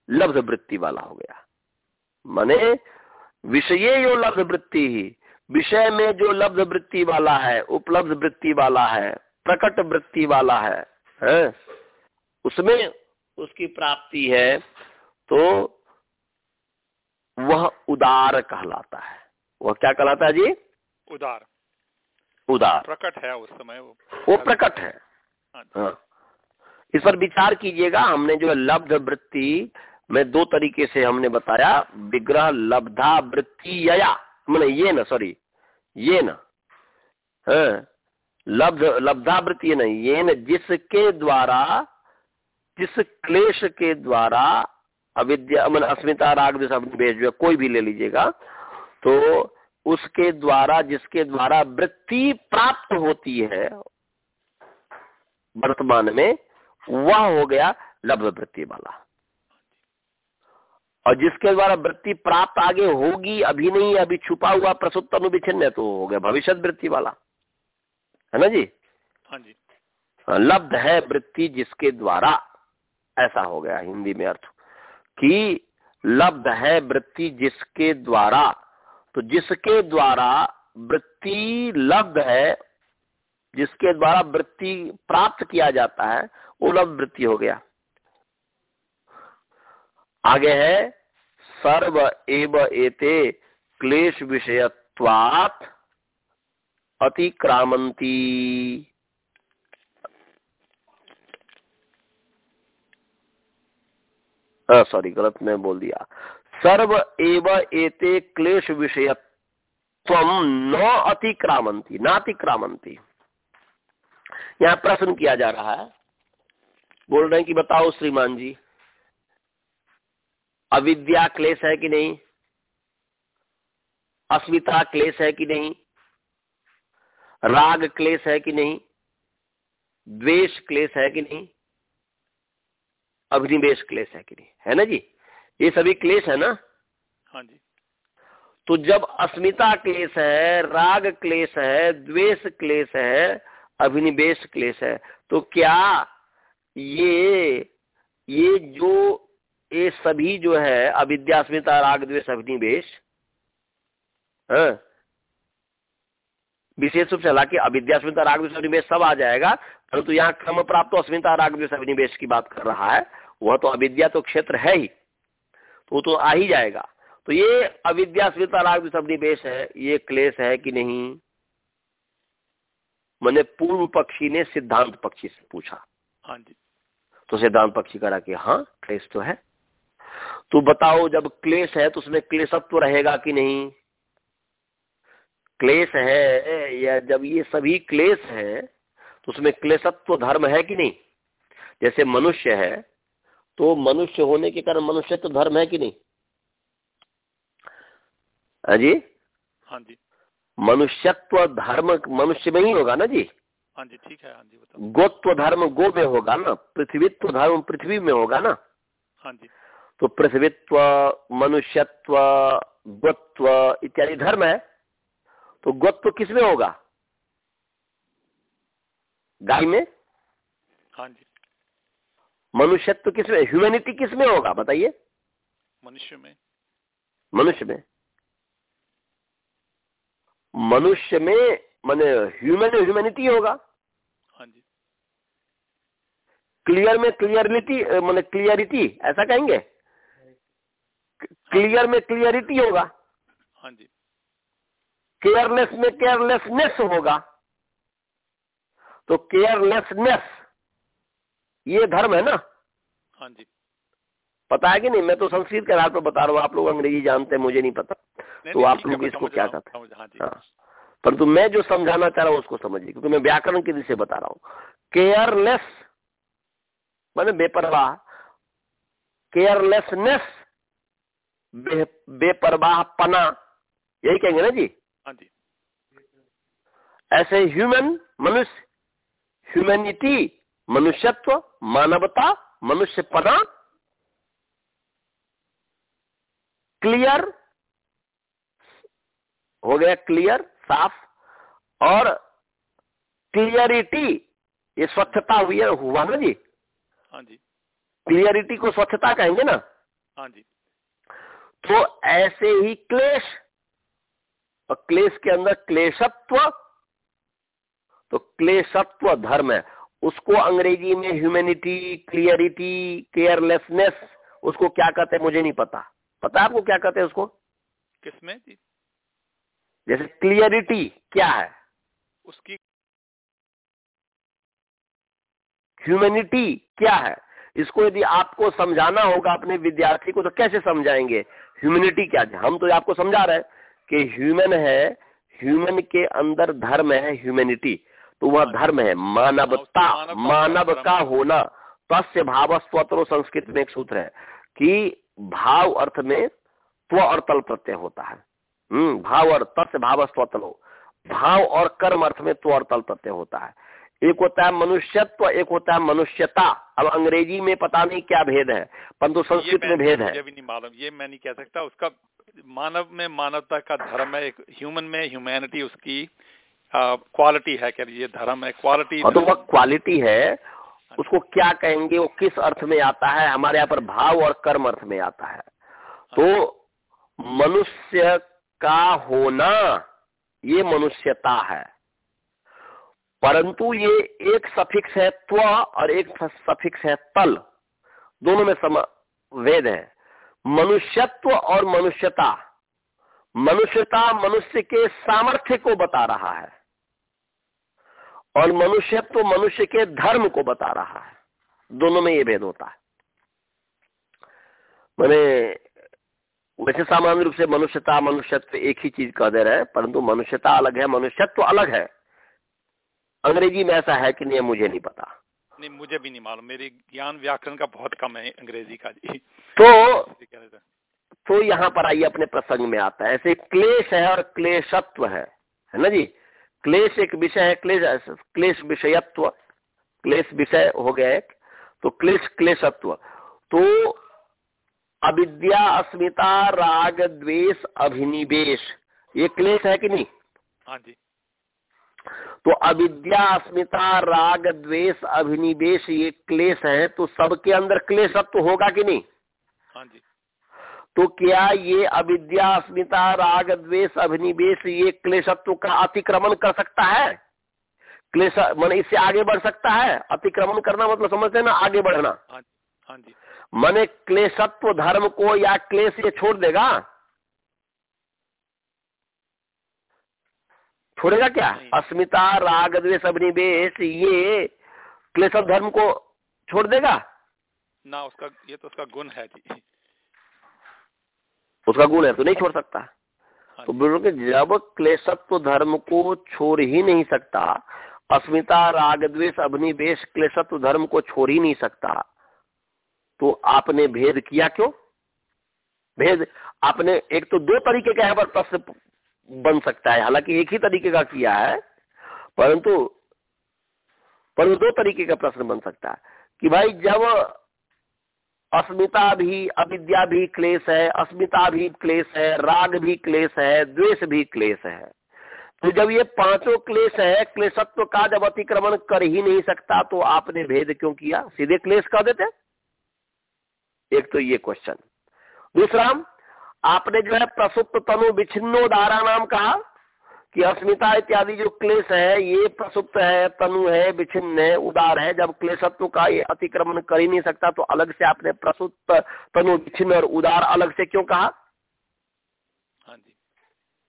लब्ध वृत्ति वाला हो गया माने विषय यो लब्ध वृत्ति ही विषय में जो लब्ध वृत्ति वाला है उपलब्ध वृत्ति वाला है प्रकट वृत्ति वाला है, है? उसमें उसकी प्राप्ति है तो वह उदार कहलाता है। वह क्या कहलाता है जी?
उदार।
उदार।
प्रकट है उस समय वो।
वो प्रकट है।
हाँ,
हाँ। इस पर विचार कीजिएगा हमने जो लब्ध वृत्ति में दो तरीके से हमने बताया विग्रह लब्धा वृत्ति या मैंने ये ना सॉरी ये ना। हाँ, लब्ध लब्धा वृत्ति नहीं ये न जिसके द्वारा जिस क्लेश के द्वारा अविद्या मन अस्मिता राग भेज जो कोई भी ले लीजिएगा तो उसके द्वारा जिसके द्वारा वृत्ति प्राप्त होती है वर्तमान में वह हो गया लब्ध वृत्ति वाला। और जिसके द्वारा वृत्ति प्राप्त आगे होगी अभी नहीं अभी छुपा हुआ प्रसुप्त अनुविच्छिन्न है तो हो गया भविष्य वृत्ति वाला। है ना जी?
हाँ जी।
हाँ, लब्ध है वृत्ति जिसके द्वारा ऐसा हो गया हिंदी में अर्थ, कि लब्ध है वृत्ति जिसके द्वारा तो जिसके द्वारा वृत्ति लब्ध है, जिसके द्वारा वृत्ति प्राप्त किया जाता है, वो लब्ध वृत्ति हो गया। आगे है, सर्व एव एते क्लेश विषयत्वात् अतिक्रामंती सॉरी गलत मैं बोल दिया। सर्व एव एते क्लेश विषय न अतिक्रामंती नातिक्रामंती यहाँ प्रश्न किया जा रहा है। बोल रहे हैं कि बताओ श्रीमान जी, अविद्या क्लेश है कि नहीं? अस्मिता क्लेश है कि नहीं? राग क्लेश है कि नहीं? द्वेष क्लेश है कि नहीं? अभिनिवेश क्लेश है कि नहीं? है ना जी? ये सभी क्लेश है ना?
हाँ जी।
तो जब अस्मिता क्लेश है राग क्लेश है द्वेष क्लेश है अभिनिवेश क्लेश है तो क्या ये ये जो ये सभी जो है अविद्यास्मिता राग द्वेष अभिनिवेश हाँ? विशेष रूप से हालाँकि अविद्यास्मिता राग द्वेष अभिनिवेश सब आ जाएगा परंतु तो यहाँ क्रम प्राप्त अस्मिता राग द्वेष अभिनिवेश की बात कर रहा है। वह तो अविद्या तो क्षेत्र है ही तो वो तो आ ही जाएगा। तो ये अविद्या स्मृता राग निवेश है ये क्लेश है कि नहीं? मैंने पूर्व पक्षी ने सिद्धांत पक्षी से पूछा।
हाँ जी।
तो सिद्धांत पक्षी करा कि हाँ क्लेश तो है। तो बताओ जब क्लेश है तो उसमें क्लेशत्व रहेगा कि नहीं? क्लेश है या जब ये सभी क्लेश है तो उसमें क्लेशत्व धर्म है कि नहीं? जैसे मनुष्य है तो मनुष्य होने के कारण मनुष्य तो धर्म है कि नहीं? हाँ जी?
हाँ जी।
मनुष्यत्व धर्म मनुष्य में ही होगा ना जी?
हाँ जी ठीक है हाँ जी बताओ।
गोत्व धर्म गो में होगा ना? पृथ्वीत्व धर्म पृथ्वी में होगा ना?
हाँ जी।
तो पृथ्वीत्व मनुष्यत्व गोत्व इत्यादि धर्म है। तो गोत्व किसमें होगा? गाय में?
हाँ जी।
मनुष्यत्व किसमें ह्यूमैनिटी किसमें होगा बताइए।
मनुष्य में।
मनुष्य में। मनुष्य में मैंने ह्यूमन ह्यूमैनिटी होगा।
हाँ जी।
क्लियर में क्लियरिटी मैंने क्लियरिटी ऐसा कहेंगे? क्लियर में क्लियरिटी होगा।
हाँ जी।
केयरलेस में केयरलेसनेस होगा। तो केयरलेसनेस ये धर्म है ना?
हाँ जी।
पता है कि नहीं? मैं तो संस्कृत के आधार पर बता रहा हूँ आप लोग अंग्रेज़ी जानते हैं मुझे नहीं पता।
नहीं,
तो
नहीं,
आप लोग इसको क्या कहते हैं?
हाँ
हाँ परंतु मैं जो समझाना चाह रहा हूँ उसको समझिए क्योंकि मैं व्याकरण की दिशा बता रहा हूँ। केयरलेस मैंने बेपरवाह। केयरलेसनेस बे, बेपरवाह पना यही कहेंगे ना जी?
हाँ जी।
ऐसे ह्यूमन मनुष्य ह्यूमैनिटी मनुष्यत्व मानवता मनुष्यपना क्लियर हो गया क्लियर साफ़ और क्लियरिटी ये स्वच्छता हुई है हुआ ना जी?
हाँ जी।
क्लियरिटी को स्वच्छता कहेंगे ना?
हाँ जी।
तो ऐसे ही क्लेश और क्लेश के अंदर क्लेशत्व तो क्लेशत्व धर्म है। उसको अंग्रेज़ी में ह्यूमैनिटी क्लियरिटी केयरलेसनेस उसको क्या कहते हैं मुझे नहीं पता। पता है आपको क्या कहते हैं उसको?
किसमें? जी।
जैसे क्लियरिटी क्या है?
उसकी
ह्यूमैनिटी क्या है? इसको यदि आपको समझाना होगा अपने विद्यार्थी को तो कैसे समझाएँगे? ह्यूमैनिटी क्या है? हम तो आपको समझा रहे हैं कि ह्यूमन है ह्यूमन के अंदर धर्म है ह्यूमैनिटी तो वह धर्म है मानवता मानव का होना। तस्य भाव स्वतरो संस्कृत में एक सूत्र है कि भाव अर्थ में त्व और तल प्रत्यय होता है। हम्म भाव और तस्य भाव स्वतरो। भाव और कर्म अर्थ में त्व और तल प्रत्यय होता है। एक होता है मनुष्यत्व एक होता है मनुष्यता। अब अंग्रेज़ी में पता नहीं क्या भेद है परंतु संस्कृत में भेद है।
भी नहीं मालूम ये मैं नहीं कह सकता। उसका मानव में मानवता का धर्म है एक ह्यूमन में ह्यूमैनिटी उसकी क्वालिटी है कह लीजिए धर्म है क्वालिटी
तो वह क्वालिटी है उसको क्या कहेंगे वो किस अर्थ में आता है हमारे यहाँ पर भाव और कर्म अर्थ में आता है। तो मनुष्य का होना ये मनुष्यता है। परंतु ये एक सफिक्स है त्व और एक सफिक्स है तल। दोनों में सम वेद है। मनुष्यत्व और मनुष्यता। मनुष्यता मनुष्य के सामर्थ्य को बता रहा है। और मनुष्यत्व मनुष्य के धर्म को बता रहा है। दोनों में ये भेद होता है। मैंने वैसे सामान्य रूप से मनुष्यता मनुष्यत्व एक ही चीज़ कह दे रहे हैं परंतु मनुष्यता अलग है मनुष्यत्व अलग है। अंग्रेज़ी में ऐसा है कि नहीं मुझे नहीं पता।
नहीं मुझे भी नहीं मालूम। मेरी ज्ञान व्याकरण का बहुत कम है अंग्रेज़ी का जी।
तो तो यहाँ पर आइए अपने प्रसंग में आता है। ऐसे क्लेश है और क्लेशत्व है। है ना जी? क्लेश एक विषय है क्लेश क्लेश विषयत्व। क्लेश विषय हो गया एक तो क्लेश क्लेशत्व। तो अविद्या अस्मिता राग द्वेष अभिनिवेश ये क्लेश है कि नहीं?
हाँ जी।
तो अविद्या अस्मिता राग द्वेष अभिनिवेश ये क्लेश है तो सबके अंदर क्लेशत्व होगा कि नहीं?
हाँ जी।
तो क्या ये अविद्या अस्मिता राग द्वेष अभिनिवेश ये क्लेशत्व का अतिक्रमण कर सकता है? क्लेश मन इससे आगे बढ़ सकता है? अतिक्रमण करना मतलब समझते हैं ना आगे बढ़ना।
हाँ हाँ जी।
माने क्लेशत्व धर्म को या क्लेश ये छोड़ देगा? छोड़ेगा क्या? अस्मिता राग द्वेष अभिनिवेश ये क्लेशत्व धर्म को छोड़ देगा?
ना उसका ये तो उसका गुण है जी।
उसका गुण है तो नहीं छोड़ सकता।
हाँ
तो बोलो कि जब क्लेशत्व धर्म को छोड़ ही नहीं सकता अस्मिता राग द्वेष अभिनिवेश क्लेशत्व धर्म को छोड़ ही नहीं सकता तो आपने भेद किया क्यों? भेद आपने एक तो दो तरीके का यहाँ पर प्रश्न बन सकता है हालाँकि एक ही तरीके का किया है परंतु परंतु दो तरीके का प्रश्न बन सकता है कि भाई जब अस्मिता भी अविद्या भी क्लेश है, अस्मिता भी क्लेश है, राग भी क्लेश है, द्वेष भी क्लेश है। तो जब ये पाँचों क्लेश है, क्लेशत्व का जब अतिक्रमण कर ही नहीं सकता तो आपने भेद क्यों किया? सीधे क्लेश कह देते एक तो ये क्वेश्चन दूसरा, आपने जो है प्रसुप्त तनु विच्छिन्नो धारा नाम कहा कि अस्मिता इत्यादि जो क्लेश है ये प्रसुप्त है तनु है विच्छिन्न है उदार है जब क्लेशत्व का ये अतिक्रमण कर ही नहीं सकता तो अलग से आपने प्रसुप्त तनु विच्छिन्न और उदार अलग से क्यों कहा?
हाँ जी।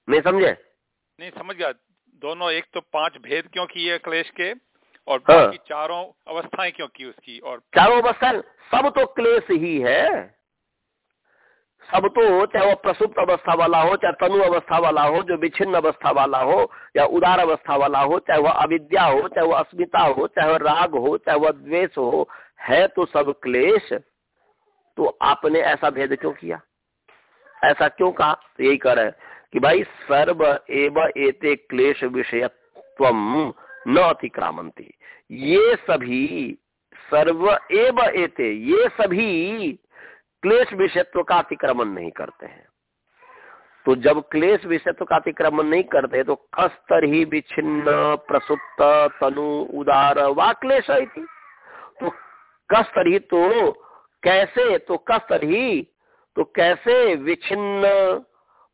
नहीं समझे?
नहीं समझ गया। दोनों एक तो पाँच भेद क्यों किए क्लेश के और
हाँ।
चारों अवस्थाएँ क्यों की उसकी और
चारों अवस्था सब तो क्लेश ही है। सब तो चाहे वो प्रसुप्त अवस्था वाला हो, चाहे तनु अवस्था वाला हो, जो विच्छिन्न अवस्था वाला हो, या उदार अवस्था वाला हो, चाहे वह अविद्या हो, चाहे वह अस्मिता हो, चाहे वह राग हो, चाहे वह द्वेष हो, है तो सब क्लेश। तो आपने ऐसा भेद क्यों किया? ऐसा क्यों कहा? तो यही हैं कि भाई सर्व एव एते क्लेश विषयत्व न अतिक्रामंती ये सभी सर्व एव एते, ये सभी क्लेश विषयत्व का अतिक्रमण नहीं करते हैं। तो जब क्लेश विषयत्व का अतिक्रमण नहीं करते तो कस्तर ही विच्छिन्न, प्रसुप्त, तनु, उदार वा क्लेश तो कस्तर ही तो कैसे तो कस्तर ही तो कैसे विच्छिन्न,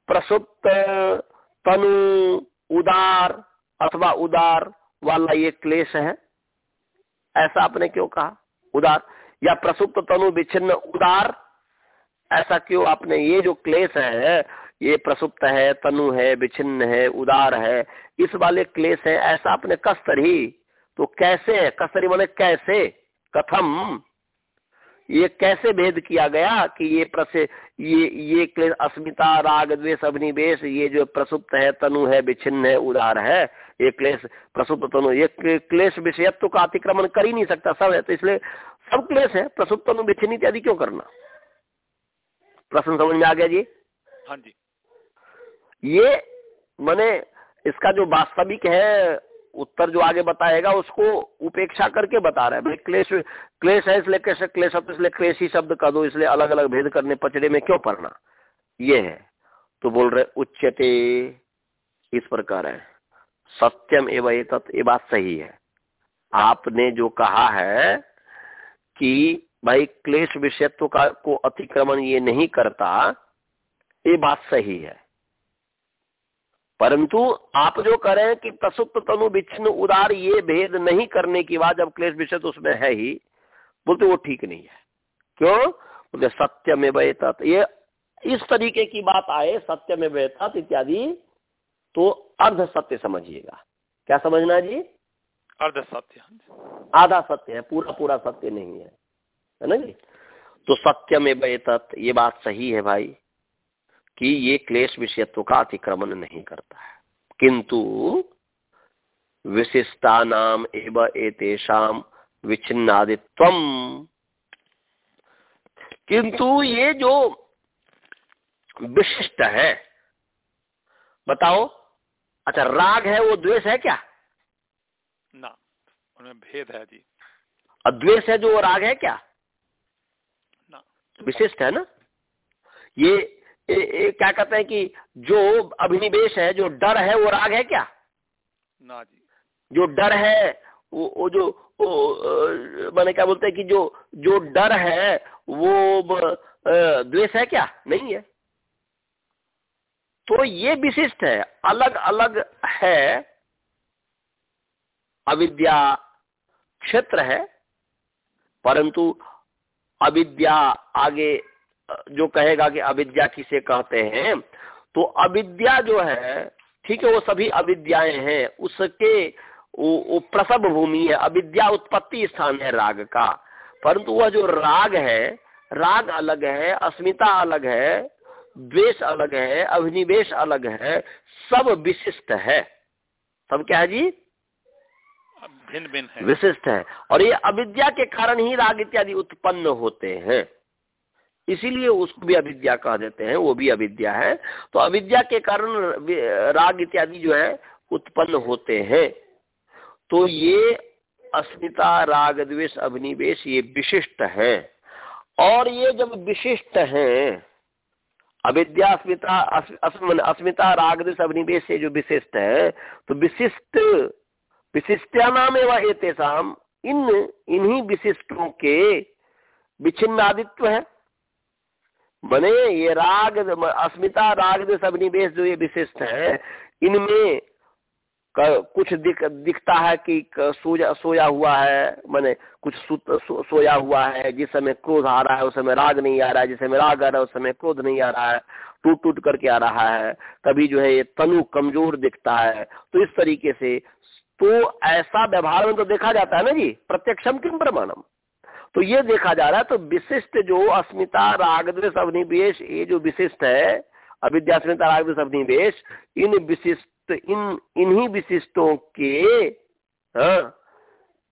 प्रसुप्त, तनु, उदार, अथवा उदार वाला ये क्लेश है? ऐसा आपने क्यों कहा? उदार या प्रसुप्त, तनु, विच्छिन्न, उदार ऐसा क्यों? आपने ये जो क्लेश है, ये प्रसुप्त है, तनु है, विच्छिन्न है, उदार है, इस वाले क्लेश है, ऐसा आपने कस्तरी तो कैसे है? कस्तरी माने कैसे? कथम। ये कैसे भेद किया गया कि ये प्रसे, ये ये क्लेश, अस्मिता, राग, द्वेष अग्निवेश ये जो प्रसुप्त है, तनु है, विच्छिन्न है, उदार है, ये क्लेश, प्रसुप्त तनु, ये क्लेश विषयत्व का अतिक्रमण कर ही नहीं सकता सब है तो इसलिए सब क्लेश है, प्रसुप्त तनु विच्छिन्न इत्यादि क्यों करना? प्रश्न समझ में आ गया जी?
हाँ जी।
ये मैंने इसका जो वास्तविक है उत्तर जो आगे बताएगा उसको उपेक्षा करके बता रहे हैं। भाई क्लेश क्लेश है इसलिए कैसे क्लेश तो इसलिए क्लेश ही शब्द कर दो इसलिए अलग अलग भेद करने पचड़े में क्यों पढ़ना ये है। तो बोल रहे उच्चते इस प्रकार है। सत्यम एवं ये बात सही है। आपने जो कहा है कि भाई क्लेश विषयत्व का को अतिक्रमण ये नहीं करता ये बात सही है। परंतु आप जो करें कि प्रसुप्त तनु विच्छिन्न उदार ये भेद नहीं करने की बात जब क्लेश विषय तो उसमें है ही बोलते वो ठीक नहीं है। क्यों? बोलते सत्य में वेतत ये इस तरीके की बात आए सत्य में वेतत इत्यादि तो अर्ध सत्य समझिएगा। क्या समझना जी?
अर्ध सत्य।
आधा सत्य है पूरा पूरा सत्य नहीं है। है ना जी? तो सत्य में बेतत ये बात सही है भाई कि ये क्लेश विषयत्व का अतिक्रमण नहीं करता है। किंतु विशिष्टा नाम एवं एतेषाम विच्छिन्नादित्व किंतु ये जो विशिष्ट है बताओ अच्छा राग है वो द्वेष है क्या?
ना उनमें भेद है जी।
अद्वेष है जो वो राग है क्या? विशिष्ट है ना? ये, ये, ये क्या कहते हैं कि जो अभिनिवेश है जो डर है वो राग है क्या?
ना जी।
जो डर है वो, वो जो मैंने क्या बोलते हैं कि जो जो डर है वो द्वेष है क्या? नहीं है। तो ये विशिष्ट है। अलग अलग है। अविद्या क्षेत्र है परंतु अविद्या आगे जो कहेगा कि अविद्या किसे कहते हैं तो अविद्या जो है ठीक है वो सभी अविद्याएँ हैं उसके वो, प्रसव भूमि है अविद्या उत्पत्ति स्थान है राग का। परंतु वह जो राग है राग अलग है अस्मिता अलग है द्वेष अलग है अभिनिवेश अलग है सब विशिष्ट है। सब क्या है जी?
भिन्न भिन्न है।
विशिष्ट है। और ये अविद्या के कारण ही राग इत्यादि उत्पन्न होते हैं। इसीलिए उसको भी अविद्या कह देते हैं, वो भी अविद्या है। तो अविद्या के कारण राग इत्यादि जो है, उत्पन्न होते हैं। तो ये अस्मिता, राग, द्वेष, अभिनिवेश, ये विशिष्ट है। और ये जब विशिष्ट है, अविद्या, अस्मिता अस्मिता, राग, द्वेष, अभिनिवेश से जो विशिष्ट है तो विशिष्ट विशिष्टा नाम एवं एतेषाम इन इन्हीं विशिष्टों के विच्छिन्नादित्व है। बने ये राग अस्मिता राग अग्निवेश जो ये विशिष्ट है इनमें कुछ दिख दिखता है कि सोया सोया हुआ है मैंने कुछ सो, सोया हुआ है जिस समय क्रोध आ रहा है उस समय राग नहीं आ रहा है जिस समय राग आ रहा है उस समय क्रोध नहीं आ रहा है टूट टूट करके आ रहा है। कभी जो है ये तनु कमज़ोर दिखता है। तो इस तरीके से तो ऐसा व्यवहार में तो देखा जाता है ना जी प्रत्यक्षम किम प्रमाणम तो ये देखा जा रहा है तो विशिष्ट जो अस्मिता रागद्वेश अवनिवेश ये जो विशिष्ट है अविद्यास्मिता रागद्वेश अवनिवेश इन विशिष्ट इन इन्हीं विशिष्टों के हाँ,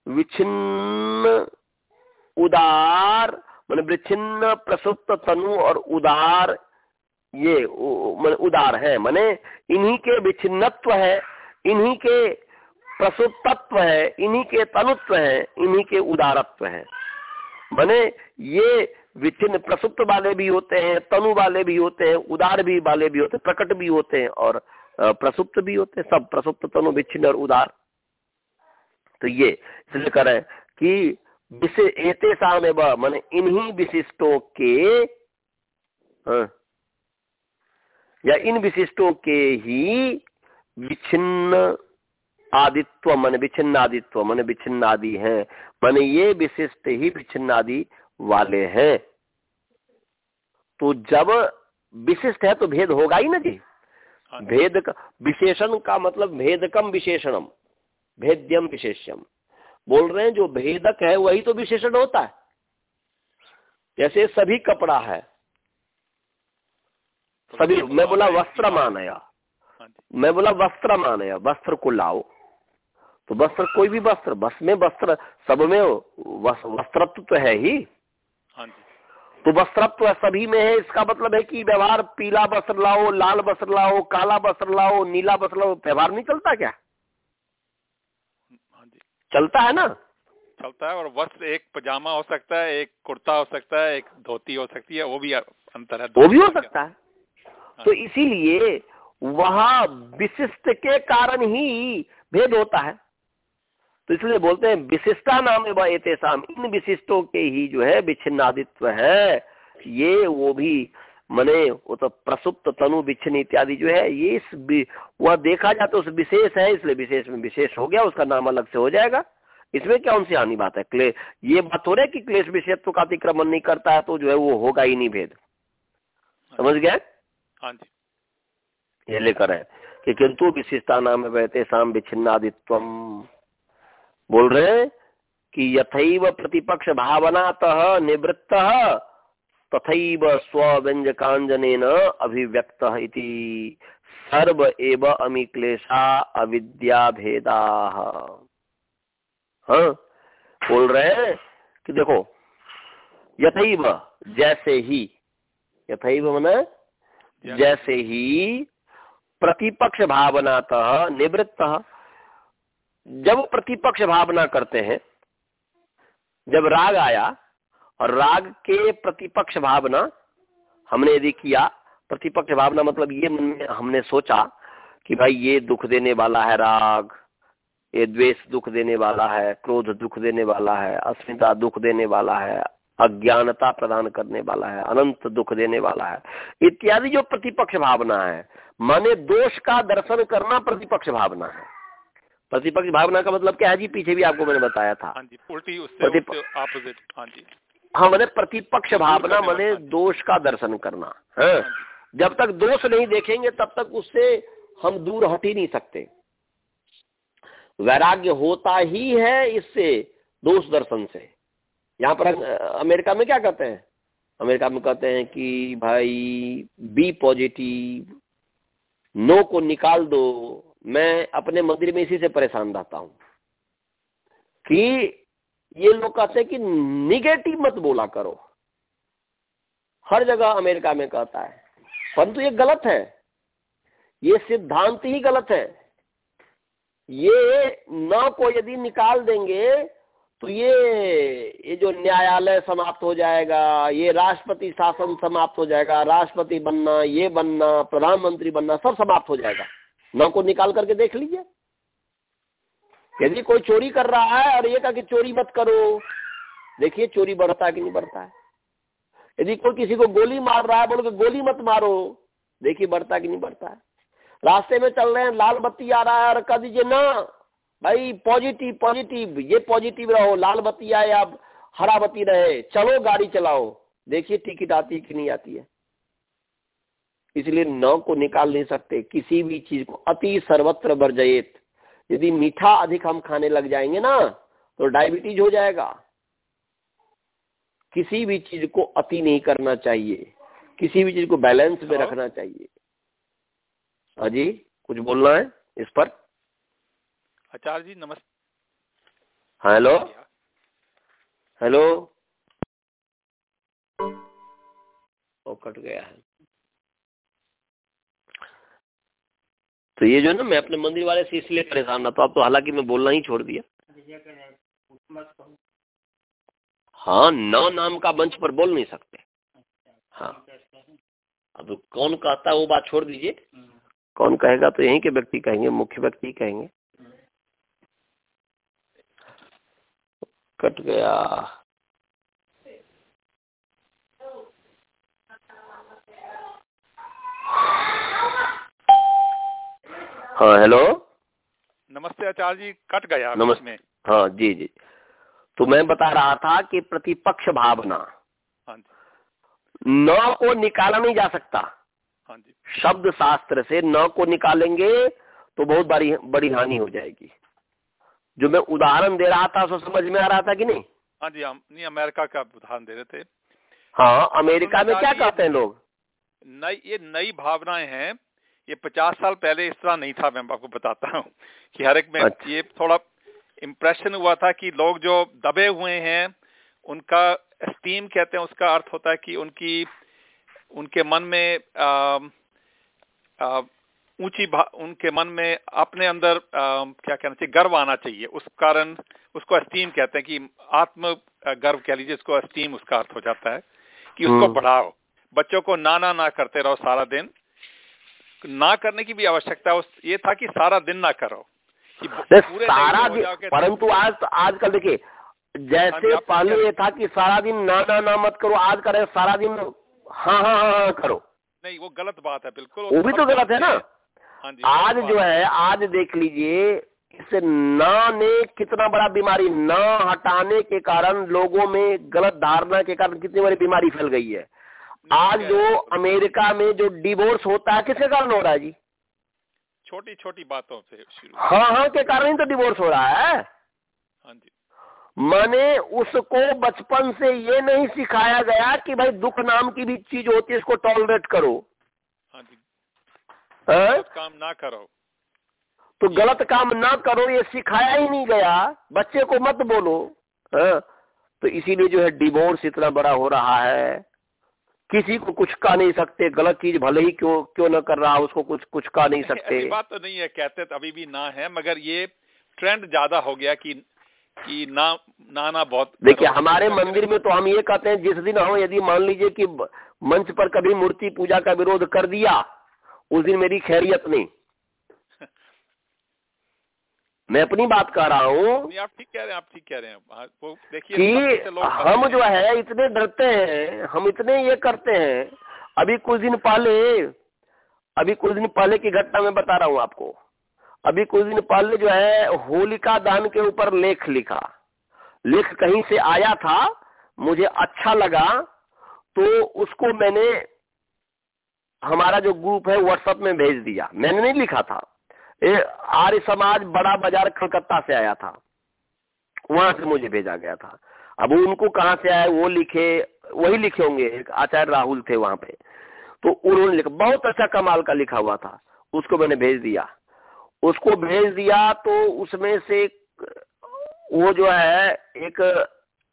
विच्छिन्न उदार मान विच्छिन्न प्रसुप्त तनु और उदार ये मान उदार है माने इन्हीं के विच्छिन्नत्व है इन्हीं के प्रसुप्तत्व है इन्हीं के तनुत्व है इन्हीं के उदारत्व है। बने ये विचिन्न प्रसुप्त वाले भी होते हैं तनु वाले भी होते हैं उदार भी वाले भी होते हैं प्रकट भी होते हैं और प्रसुप्त भी होते हैं सब प्रसुप्त तनु विच्छिन्न और उदार। तो ये इसलिए करें कि एते मैंने इन्हीं विशिष्टों के हाँ, या इन विशिष्टों के ही विच्छिन्न आदित्व मन विच्छिन्नादित्व मन विच्छिन्नादि है। मन ये विशिष्ट ही विच्छिन्नादि वाले हैं। तो जब विशिष्ट है तो भेद होगा ही ना जी। हाँ भेद विशेषण का मतलब भेदकम विशेषणम भेद्यम विशेषम बोल रहे हैं जो भेदक है वही तो विशेषण होता है। जैसे सभी कपड़ा है। सभी मैं बोला वस्त्र मानया। हाँ मैं बोला वस्त्र मानया वस्त्र को लाओ। तो वस्त्र कोई भी वस्त्र बस में वस्त्र सब में वस्त्रत्व तो है ही। हाँ तो वस्त्रत्व सभी में है इसका मतलब है कि व्यवहार पीला वस्त्र लाओ लाल वस्त्र लाओ काला वस्त्र लाओ नीला वस्त्र लाओ व्यवहार नहीं चलता क्या? हाँ चलता है ना?
चलता है और वस्त्र एक पजामा हो सकता है एक कुर्ता हो सकता है एक धोती हो सकती है वो भी अंतर है।
वो भी हो सकता है। हाँ। तो इसीलिए वहाँ विशिष्ट के कारण ही भेद होता है। तो इसलिए बोलते हैं विशिष्टा नाम एतेसाम इन विशिष्टों के ही जो है विच्छिन्नादित्व है। ये वो भी मने वो तो प्रसुप्त तनु विच्छिन्न इत्यादि जो है ये इस वह देखा जाता तो उस विशेष है इसलिए विशेष में विशेष हो गया उसका नाम अलग से हो जाएगा। इसमें क्या उनसे आनी बात है? क्ले ये बात हो रहा है कि क्लेश विषयत्व का अतिक्रमण नहीं करता है तो जो है वो होगा ही नहीं भेद। समझ गया? हाँ जी। ये लेकर है कि किंतु विशिष्टा नाम है वैते शाम विच्छिन्नादित्व बोल रहे हैं कि यथैव प्रतिपक्ष भावनातः निवृत्त तथैव स्व्यंजकांजन अभिव्यक्त इति। सर्व एव अमिक्लेशा अविद्या भेदा हाँ बोल रहे हैं कि देखो यथैव जैसे ही यथैव मन जैसे ही प्रतिपक्ष भावनातः निवृत्त जब प्रतिपक्ष भावना करते हैं, जब राग आया, और राग के प्रतिपक्ष भावना, हमने यदि किया, प्रतिपक्ष भावना मतलब ये मन में हमने सोचा कि भाई ये दुख देने वाला है राग, ये द्वेष दुख देने वाला है, क्रोध दुख देने वाला है, अस्मिता दुख देने वाला है, अज्ञानता प्रदान करने वाला है, अनंत दुख देने वाला है, इत्यादि जो प्रतिपक्ष भावना है, माने दोष का दर्शन करना प्रतिपक्ष भावना है। प्रतिपक्ष भावना का मतलब क्या है जी? पीछे भी आपको मैंने बताया था। हाँ उल्टी उससे ऑपोजिट हाँ हाँ मैंने प्रतिपक्ष भावना मैंने दोष का दर्शन करना है। हाँ जब तक दोष नहीं देखेंगे तब तक उससे हम दूर हट ही नहीं सकते। वैराग्य होता ही है इससे दोष दर्शन से। यहाँ पर अमेरिका में क्या कहते हैं? अमेरिका में कहते हैं कि भाई बी पॉजिटिव नो को निकाल दो मैं अपने मंदिर में इसी से परेशान रहता हूँ कि ये लोग कहते हैं कि निगेटिव मत बोला करो। हर जगह अमेरिका में कहता है। परंतु ये गलत है। ये सिद्धांत ही गलत है। ये न को यदि निकाल देंगे तो ये ये जो न्यायालय समाप्त हो जाएगा, ये राष्ट्रपति शासन समाप्त हो जाएगा, राष्ट्रपति बनना, ये बनना, प्रधानमंत्री बनना, सब समाप्त हो जाएगा। नौ को निकाल करके देख लीजिए। यदि कोई चोरी कर रहा है और ये कहा कि चोरी मत करो। देखिए चोरी बढ़ता है कि नहीं बढ़ता है। यदि कोई किसी को गोली मार रहा है, बोलो कि गोली मत मारो। देखिए बढ़ता कि नहीं बढ़ता है। रास्ते में चल रहे हैं, लाल बत्ती आ रहा है और कह दीजिए, ना, भाई पॉजिटिव पॉजिटिव, ये पॉजिटिव रहो, लाल बत्ती आए, अब हरा बत्ती रहे, चलो, गाड़ी चलाओ। देखिए टिकट आती है कि नहीं आती है। इसलिए न को निकाल नहीं सकते किसी भी चीज़ को। अति सर्वत्र बरजयत यदि मीठा अधिक हम खाने लग जाएँगे ना तो डायबिटीज़ हो जाएगा। किसी भी चीज़ को अति नहीं करना चाहिए। किसी भी चीज़ को बैलेंस में रखना चाहिए। अजी कुछ बोलना है इस पर?
आचार्य जी नमस्ते।
हेलो। हेलो। ओ कट गया है। तो ये जो है ना, मैं अपने मंदिर वाले से इसलिए परेशान था अब तो हालाँकि मैं बोलना ही छोड़ दिया। हाँ नौ नाम का मंच पर बोल नहीं सकते। हाँ। अब कौन कहता है वो बात छोड़ दीजिए। कौन कहेगा तो यहीं के व्यक्ति कहेंगे, मुख्य व्यक्ति कहेंगे। कट गया। हाँ हेलो
नमस्ते आचार्य जी कट गया
नमस्ते। हाँ जी जी। तो मैं बता रहा था कि प्रतिपक्ष भावना
हाँ जी।
न को निकाला नहीं जा सकता।
हाँ जी।
शब्द शास्त्र से न को निकालेंगे तो बहुत बड़ी बड़ी हानि हो जाएगी। जो मैं उदाहरण दे रहा था उसको समझ में आ रहा था कि नहीं?
हाँ जी हम नहीं अमेरिका का उदाहरण दे रहे थे।
हाँ अमेरिका में क्या कहते हैं लोग?
नई ये नई भावनाएँ हैं ये पचास साल पहले इस तरह नहीं था मैं आपको बताता हूँ कि हर एक में अच्छा। ये थोड़ा इम्प्रेशन हुआ था कि लोग जो दबे हुए हैं उनका स्टीम कहते हैं उसका अर्थ होता है कि उनकी उनके मन में ऊँची उनके मन में अपने अंदर आ, क्या कहना चाहिए गर्व आना चाहिए उस कारण उसको स्टीम कहते हैं कि आत्म गर्व कह लीजिए उसको स्टीम उसका अर्थ हो जाता है कि उसको हम्म। बढ़ाओ बच्चों को ना ना ना करते रहो सारा दिन ना करने की भी आवश्यकता है ये था कि सारा दिन ना करो।
कि पूरे सारा दिन परंतु आज तो आजकल देखिए जैसे हाँ पहले ये था कि सारा दिन ना ना ना मत करो आज करे सारा दिन हाँ हाँ हाँ हाँ करो।
नहीं वो गलत बात है बिल्कुल।
वो भी तो गलत है ना। हाँ आज जो है। आज देख लीजिए इस ना ने कितना बड़ा बीमारी न हटाने के कारण लोगों में गलत धारणा के कारण कितनी बड़ी बीमारी फैल गई है। आज जो अमेरिका में जो डिवोर्स होता है किसके कारण हो रहा है जी?
छोटी छोटी बातों से
हाँ हाँ के कारण ही तो डिवोर्स हो रहा है।
हाँ जी।
मैंने उसको बचपन से ये नहीं सिखाया गया कि भाई दुख नाम की भी चीज़ होती है इसको टॉलरेट करो।
हाँ जी।
हाँ?
काम ना करो।
तो गलत काम ना करो ये सिखाया ही नहीं गया। बच्चे को मत बोलो। हाँ? तो इसीलिए जो है डिवोर्स इतना बड़ा हो रहा है। किसी को कुछ कह नहीं सकते गलत चीज़ भले ही क्यों क्यों न कर रहा उसको कुछ कुछ कह नहीं सकते।
बात तो नहीं है कहते तो अभी भी ना है मगर ये ट्रेंड ज़्यादा हो गया कि कि ना ना ना बहुत
देखिए हमारे मंदिर में तो हम ये कहते हैं जिस दिन हम यदि मान लीजिए कि मंच पर कभी मूर्ति पूजा का विरोध कर दिया उस दिन मेरी खैरियत नहीं। मैं अपनी बात कर रहा हूँ
आप ठीक कह रहे हैं आप ठीक कह रहे हैं। हाँ, वो देखिए
कि हम जो है। इतने डरते हैं हम इतने ये करते हैं। अभी कुछ दिन पहले अभी कुछ दिन पहले की घटना मैं बता रहा हूँ आपको। अभी कुछ दिन पहले जो है होलिका दान के ऊपर लेख लिखा। लेख कहीं से आया था मुझे अच्छा लगा तो उसको मैंने हमारा जो ग्रुप है व्हाट्सएप में भेज दिया। मैंने नहीं लिखा था। आर्य समाज बड़ा बाज़ार कलकत्ता से आया था। वहाँ से मुझे भेजा गया था। अब उनको कहा से आए वो लिखे, वही लिखे होंगे। आचार्य राहुल थे वहाँ पे। तो उन्होंने लिखा, बहुत अच्छा कमाल का लिखा हुआ था। उसको मैंने भेज दिया। उसको भेज दिया तो उसमें से वो जो है, एक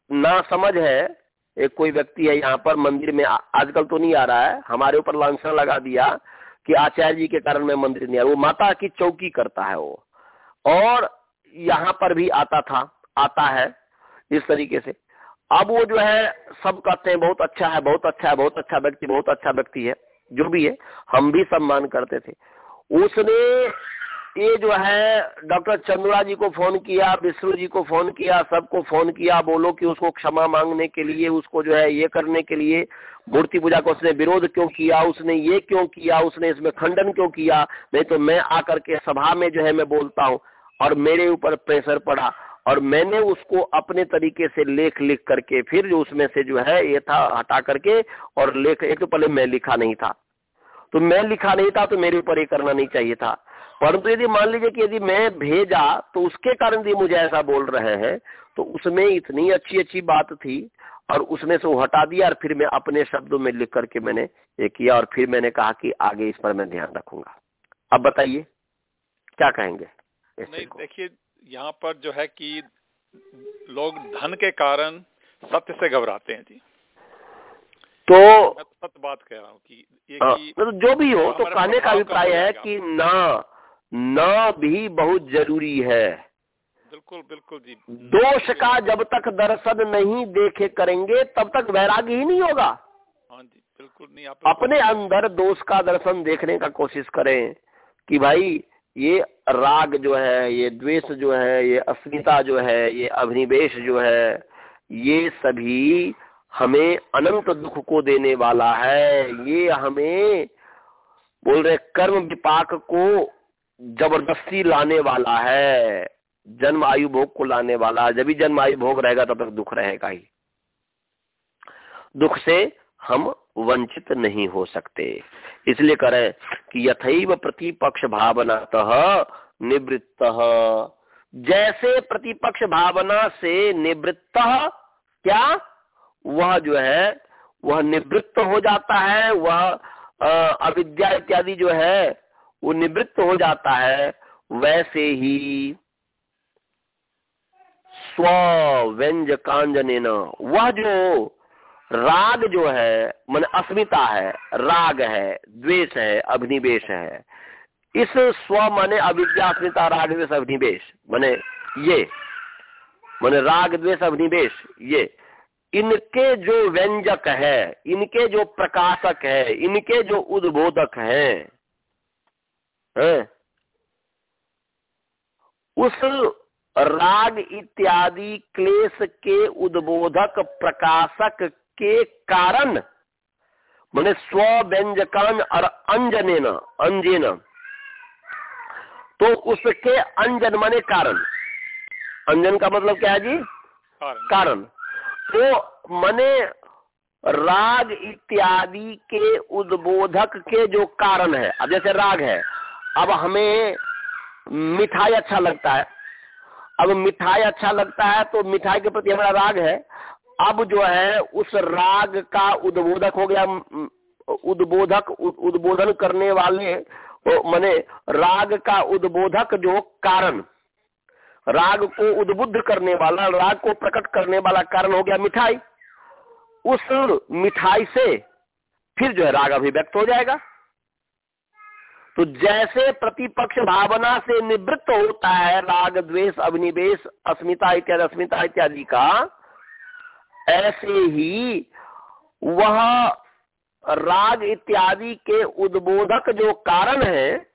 ना समझ है। एक कोई व्यक्ति है यहाँ पर, मंदिर में आजकल तो नहीं आ रहा है। हमारे ऊपर लांछना लगा दिया। कि आचार्य जी के कारण मैं मंदिर नहीं आया। वो माता की चौकी करता है वो। और यहाँ पर भी आता था, आता है, इस तरीके से। अब वो जो है, सब कहते हैं, बहुत अच्छा है, बहुत अच्छा है, बहुत अच्छा व्यक्ति, बहुत अच्छा व्यक्ति है, जो भी है, हम भी सम्मान करते थे। उसने ये जो है, डॉक्टर चंद्रा जी को फ़ोन किया विष्णु जी को फ़ोन किया, सबको फ़ोन किया, बोलो कि उसको क्षमा मांगने के लिए, उसको जो है ये करने के लिए मूर्ति पूजा को उसने विरोध क्यों किया, उसने ये क्यों किया, उसने इसमें खंडन क्यों किया? नहीं तो मैं आकर के सभा में जो है मैं बोलता हूँ, और मेरे ऊपर प्रेशर पड़ा, और मैंने उसको अपने तरीके से लेख लिख करके, फिर जो उसमें से जो है ये था हटा करके, और लेख, एक तो पहले मैं लिखा नहीं था। तो मैं लिखा नहीं था तो मेरे ऊपर ये करना नहीं चाहिए था। परंतु यदि मान लीजिए कि यदि मैं भेजा तो उसके कारण यदि मुझे ऐसा बोल रहे हैं तो उसमें इतनी अच्छी अच्छी बात थी और उसमें से वो हटा दिया और फिर मैं अपने शब्दों में लिख करके मैंने ये किया और फिर मैंने कहा कि आगे इस पर मैं ध्यान रखूँगा। अब बताइए क्या कहेंगे
नहीं देखिए यहाँ पर जो है कि लोग धन के कारण सत्य से घबराते हैं जी।
तो
सत्य बात कह रहा हूँ कि ये
हाँ,
कि
तो जो भी हो तो कहने का अभिप्राय है कि ना ना भी बहुत ज़रूरी है।
बिल्कुल बिल्कुल जी।
दोष का जब तक दर्शन नहीं देखे करेंगे तब तक वैराग्य ही नहीं होगा।
हाँ जी बिल्कुल नहीं आप
अपने अंदर दोष का दर्शन देखने का कोशिश करें कि भाई ये राग जो है ये द्वेष जो है ये अस्मिता जो है ये अभिनिवेश जो है ये सभी हमें अनंत दुख को देने वाला है। ये हमें बोल रहे कर्म विपाक को ज़बरदस्ती लाने वाला है, जन्म आयु भोग को लाने वाला जब भी जन्म आयु भोग रहेगा, तब तक दुख रहेगा ही। दुख से हम वंचित नहीं हो सकते। इसलिए करें कि यथैव प्रतिपक्ष भावनात निवृत्त। जैसे प्रतिपक्ष भावना से निवृत्त, क्या? वह जो है, वह निवृत्त हो जाता है, वह अविद्या इत्यादि जो है वो निवृत्त हो जाता है, वैसे ही स्व व्यंज कांजन वह जो राग जो है, मन अस्मिता है, राग है, द्वेष है, अग्निवेश है, इस स्व माने अविद्या अस्मिता, राग द्वेष अभिनिवेश माने ये, माने राग द्वेष, अग्निवेश, ये। इनके जो व्यंजक है, इनके जो प्रकाशक है, इनके जो उद्बोधक हैं है? उस राग इत्यादि क्लेश के उद्बोधक प्रकाशक के कारण मैंने स्व व्यंजकान और अंजन अंजन। तो उसके अंजन माने कारण। अंजन का मतलब क्या है जी? कारण। तो मने राग इत्यादि के उद्बोधक के जो कारण है अब जैसे राग है अब हमें मिठाई अच्छा लगता है। अब मिठाई अच्छा लगता है तो मिठाई के प्रति हमारा राग है। अब जो है, उस राग का उद्बोधक हो गया, उद्बोधक, उद्बोधन करने वाले माने राग का उद्बोधक जो कारण, राग को उद्बुद्ध करने वाला, राग को प्रकट करने वाला कारण हो गया मिठाई। उस मिठाई से फिर जो है राग अभिव्यक्त हो जाएगा। तो जैसे प्रतिपक्ष भावना से निवृत्त होता है, राग, द्वेष, अभिनिवेश, अस्मिता इत्यादि अस्मिता इत्यादि का, ऐसे ही वह राग इत्यादि के उद्बोधक जो कारण है,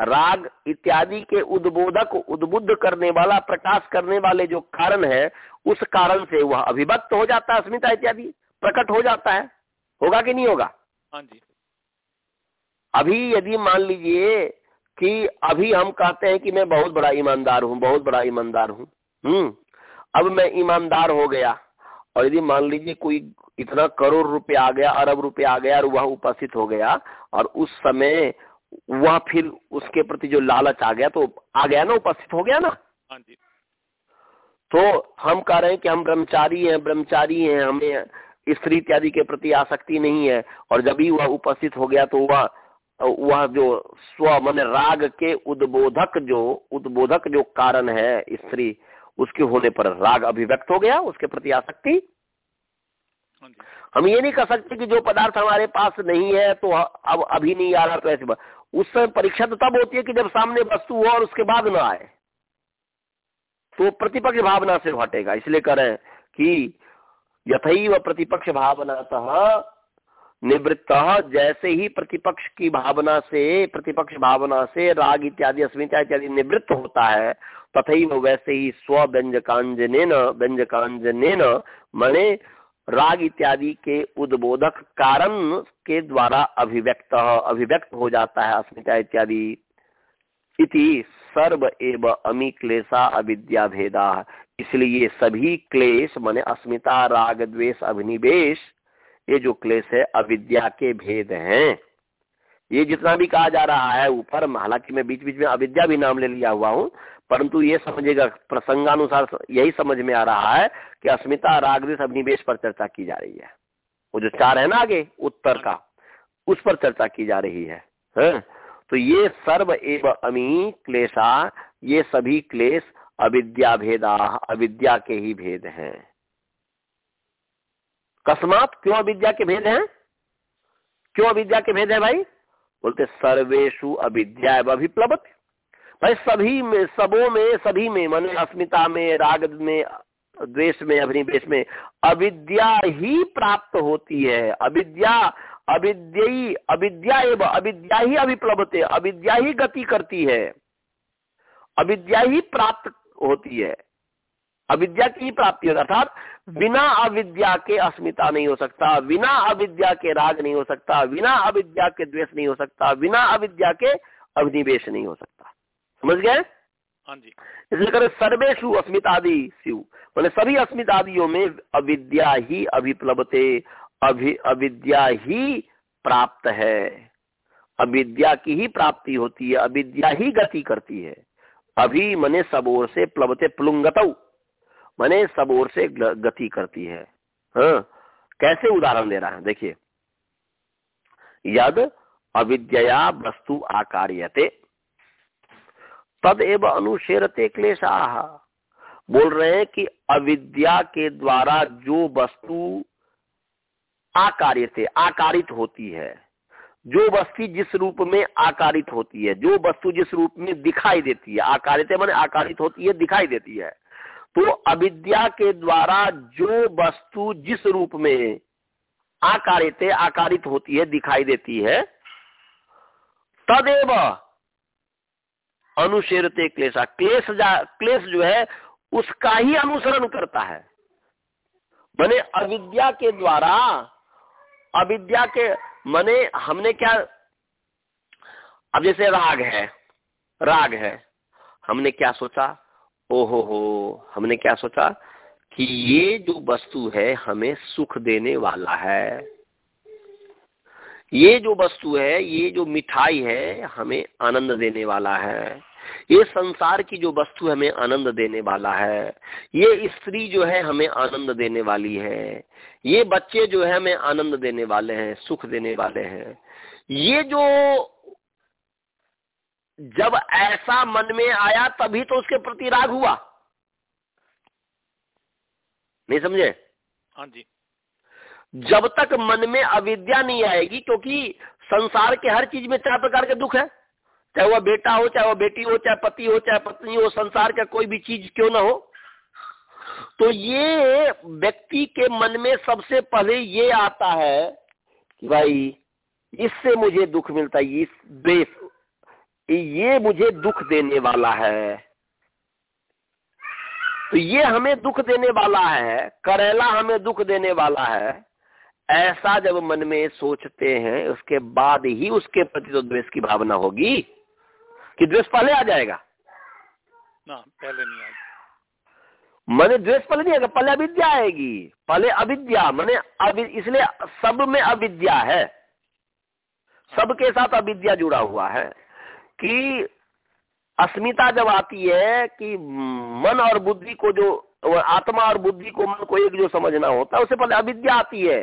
राग इत्यादि के उद्बोधक, उद्बुद्ध करने वाला, प्रकाश करने वाले जो कारण है, उस कारण से वह अभिव्यक्त हो जाता है अस्मिता इत्यादि, प्रकट हो जाता है। होगा कि नहीं होगा?
हाँ जी।
अभी यदि मान लीजिए कि अभी हम कहते हैं कि मैं बहुत बड़ा ईमानदार हूँ बहुत बड़ा ईमानदार हूँ हम्म अब मैं ईमानदार हो गया। और यदि मान लीजिए कोई इतना करोड़ रुपए आ गया अरब रुपए आ गया और वह उपस्थित हो गया और उस समय वह फिर उसके प्रति जो लालच आ गया तो आ गया ना उपस्थित हो गया ना?
हाँ जी।
तो हम कह रहे हैं कि हम ब्रह्मचारी हैं ब्रह्मचारी हैं हमें स्त्री इत्यादि के प्रति आसक्ति नहीं है। और जब भी वह उपस्थित हो गया तो वह वह जो स्व मन राग के उद्बोधक जो उद्बोधक जो कारण है स्त्री उसके होने पर राग अभिव्यक्त हो गया उसके प्रति आसक्ति।
हाँ
हम ये नहीं कह सकते कि जो पदार्थ हमारे पास नहीं है तो अब अभी नहीं आ रहा तो ऐसे उस समय परीक्षा तो तब होती है कि जब सामने वस्तु हो और उसके बाद न आए। तो प्रतिपक्ष भावना से हटेगा इसलिए करें कि यथई व प्रतिपक्ष भावना निवृत्त जैसे ही प्रतिपक्ष की भावना से, प्रतिपक्ष भावना से राग इत्यादि, अस्मिता इत्यादि निवृत्त होता है तथा वैसे ही स्व व्यंजकांजन व्यंजकांजन मने राग इत्यादि के उद्बोधक कारण के द्वारा अभिव्यक्त अभिव्यक्त हो जाता है अस्मिता इत्यादि। इति सर्व एव अमी क्लेशा अविद्या भेदा। इसलिए सभी क्लेश, माने अस्मिता, राग, द्वेष, अभिनिवेश ये जो क्लेश है अविद्या के भेद हैं। ये जितना भी कहा जा रहा है ऊपर हालाँकि मैं बीच बीच में अविद्या भी नाम ले लिया हुआ हूँ परंतु ये समझेगा प्रसंगानुसार यही समझ में आ रहा है कि अस्मिता रागदेश अभिनिवेश पर चर्चा की जा रही है। वो जो चार है ना आगे उत्तर का उस पर चर्चा की जा रही है, है? तो ये सर्व एव अमी क्लेशा ये सभी क्लेश अविद्या भेदा अविद्या के ही भेद हैं। कस्मात क्यों अविद्या के भेद हैं? क्यों अविद्या के भेद है भाई? बोलते सर्वेशु अविद्या अभिप्लवत। भाई, सभी में, सबों में, सभी में, मन अस्मिता में, राग में, द्वेष में, अभिनिवेश में, अविद्या ही प्राप्त होती है। अविद्या अविद्यी अविद्या एवं, अविद्या ही अभिप्लवते, अविद्या ही गति करती है। अविद्या ही प्राप्त होती है। अविद्या की ही प्राप्ति होता अर्थात बिना अविद्या के अस्मिता नहीं हो सकता बिना अविद्या के राग नहीं हो सकता बिना अविद्या के द्वेष नहीं हो सकता बिना अविद्या के अभिनिवेश नहीं हो सकता। समझ गए?
हाँ जी।
इसलिए करे सर्वेशु अस्मितादि शिव बोले सभी अस्मितादियों में अविद्या ही अभिप्लवते अभि अविद्या ही प्राप्त है। अविद्या की ही प्राप्ति होती है अविद्या ही गति करती है। अभी मने सब ओर से प्लवते प्लुंगत। मने सब ओर से गति करती है। हाँ कैसे उदाहरण दे रहा है? देखिए। यद अविद्या वस्तु आकार्यते, तद एव अनुशेरते क्लेशा। बोल रहे हैं कि अविद्या के द्वारा जो वस्तु आकार्य थे आकारित होती है, जो वस्तु जिस रूप में आकारित होती है, जो वस्तु जिस रूप में दिखाई देती है, आकारित मैंने आकारित होती है, दिखाई देती है। तो अविद्या के द्वारा जो वस्तु जिस रूप में आकारित आकारित होती है, दिखाई देती है, तदेव अनुशेरते क्लेशा। क्लेश क्लेश जो है, उसका ही अनुसरण करता है। मैंने अविद्या के द्वारा, अविद्या के, मने हमने क्या, अब जैसे राग है राग है, हमने क्या सोचा? ओहो हो हमने क्या सोचा? कि ये जो वस्तु है, हमें सुख देने वाला है। ये जो वस्तु है, ये जो मिठाई है, हमें आनंद देने वाला है। ये संसार की जो वस्तु हमें आनंद देने वाला है। ये स्त्री जो है, हमें आनंद देने वाली है। ये बच्चे जो है, हमें आनंद देने वाले हैं, सुख देने वाले हैं। ये जो जब ऐसा मन में आया तभी तो उसके प्रति राग हुआ। नहीं समझे?
हाँ जी।
जब तक मन में अविद्या नहीं आएगी क्योंकि संसार के हर चीज़ में चार प्रकार के दुख है। चाहे वह बेटा हो चाहे वह बेटी हो चाहे पति हो चाहे पत्नी हो संसार का कोई भी चीज़ क्यों ना हो? तो ये व्यक्ति के मन में सबसे पहले ये आता है कि भाई इससे मुझे दुख मिलता है इस देश ये मुझे दुख देने वाला है। तो ये हमें दुख देने वाला है करेला हमें दुख देने वाला है। ऐसा जब मन में सोचते हैं उसके बाद ही उसके प्रति तो द्वेष की भावना होगी कि द्वेष पहले आ जाएगा।
ना पहले नहीं आएगा।
मैंने द्वेष पहले नहीं आएगा पहले अविद्या आएगी। पहले अविद्या मैंने इसलिए सब में अविद्या है। सबके साथ अविद्या जुड़ा हुआ है। कि अस्मिता जब आती है कि मन और बुद्धि को जो आत्मा और बुद्धि को मन को एक जो समझना होता है, उससे पहले अविद्या आती है।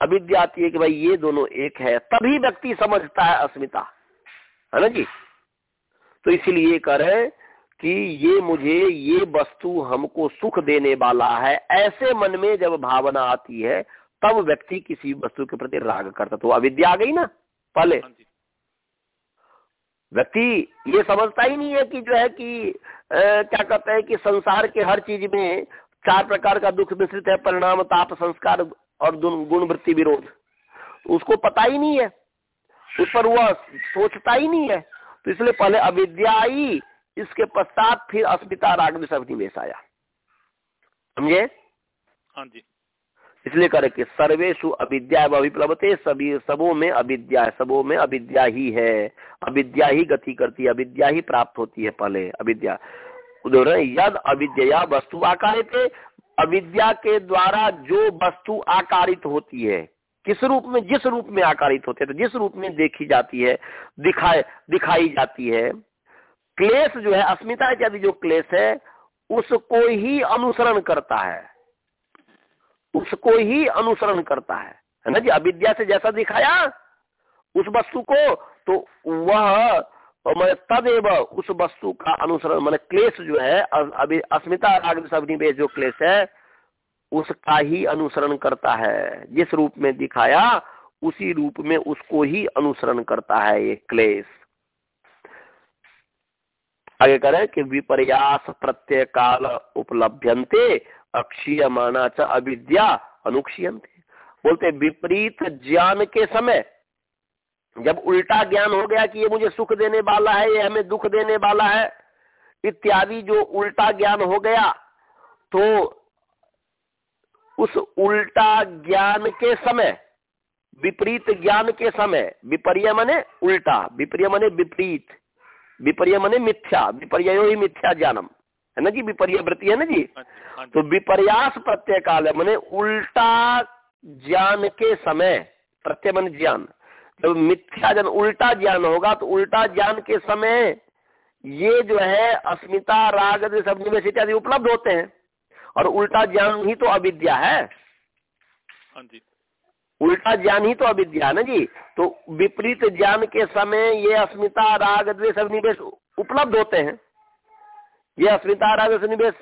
अविद्या आती है कि भाई ये दोनों एक है, तभी व्यक्ति समझता है अस्मिता। है ना जी? तो इसलिए कह रहे कि ये मुझे, ये वस्तु हमको सुख देने वाला है। ऐसे मन में जब भावना आती है, तब व्यक्ति किसी वस्तु के प्रति राग करता तो अविद्या आ गई ना, पहले। हाँ व्यक्ति ये समझता ही नहीं है कि जो है कि आ, क्या कहते हैं कि संसार के हर चीज़ में चार प्रकार का दुख मिश्रित है परिणाम ताप संस्कार और गुण वृत्ति विरोध। उसको पता ही नहीं है। उस पर वह सोचता ही नहीं है। तो इसलिए पहले अविद्या ही इसके पश्चात फिर अस्मिता राग सब निवेश आया। समझे?
हाँ जी।
इसलिए करे कि सर्वेशु अविद्या अभिप्लवते सभी सबों में अविद्या सबों में अविद्या ही है। अविद्या ही गति करती है, अविद्या ही प्राप्त होती है पहले अविद्या। यद अविद्या वस्तु आकारित अविद्या के द्वारा जो वस्तु आकारित होती है, किस रूप में, जिस रूप में आकारित होते हैं तो जिस रूप में देखी जाती है, दिखाए, दिखाई जाती है, क्लेश जो है, अस्मिता इत्यादि जो क्लेश है, उसको ही अनुसरण करता है। उसको ही अनुसरण करता है। है ना जी? अविद्या से जैसा दिखाया उस वस्तु को तो वह, मैं तदेव उस वस्तु का अनुसरण, मान क्लेश जो है अभी अस्मिता राग सवनिवेश जो क्लेश है, उसका ही अनुसरण करता है। जिस रूप में दिखाया, उसी रूप में उसको ही अनुसरण करता है ये क्लेश। आगे करें कि विपर्यास प्रत्यय काल उपलभ्यंते अक्षीय माना च अविद्या अनुक्षीयंते बोलते, विपरीत ज्ञान के समय, जब उल्टा ज्ञान हो गया कि ये मुझे सुख देने वाला है, ये हमें दुख देने वाला है, इत्यादि जो उल्टा ज्ञान हो गया तो उस उल्टा ज्ञान के समय, विपरीत ज्ञान के समय, विपर्य मने उल्टा, विपर्य मने विपरीत, विपर्य मने मिथ्या विपर्य ही मिथ्या ज्ञानम। है ना जी विपर्य वृत्ति है ना जी? हाँ हाँ तो विपर्यास प्रत्यय काल है मैंने उल्टा ज्ञान के समय प्रत्यय मन ज्ञान। जब मिथ्या जन उल्टा ज्ञान होगा तो उल्टा ज्ञान के समय ये जो है अस्मिता राग सब निवेश इत्यादि उपलब्ध होते हैं। और उल्टा ज्ञान ही तो अविद्या है।
हाँ जी।
उल्टा ज्ञान ही तो अविद्या है ना जी? तो विपरीत ज्ञान के समय ये अस्मिता राग द्वेष निवेश उपलब्ध होते हैं। ये अस्मिता राग निवेश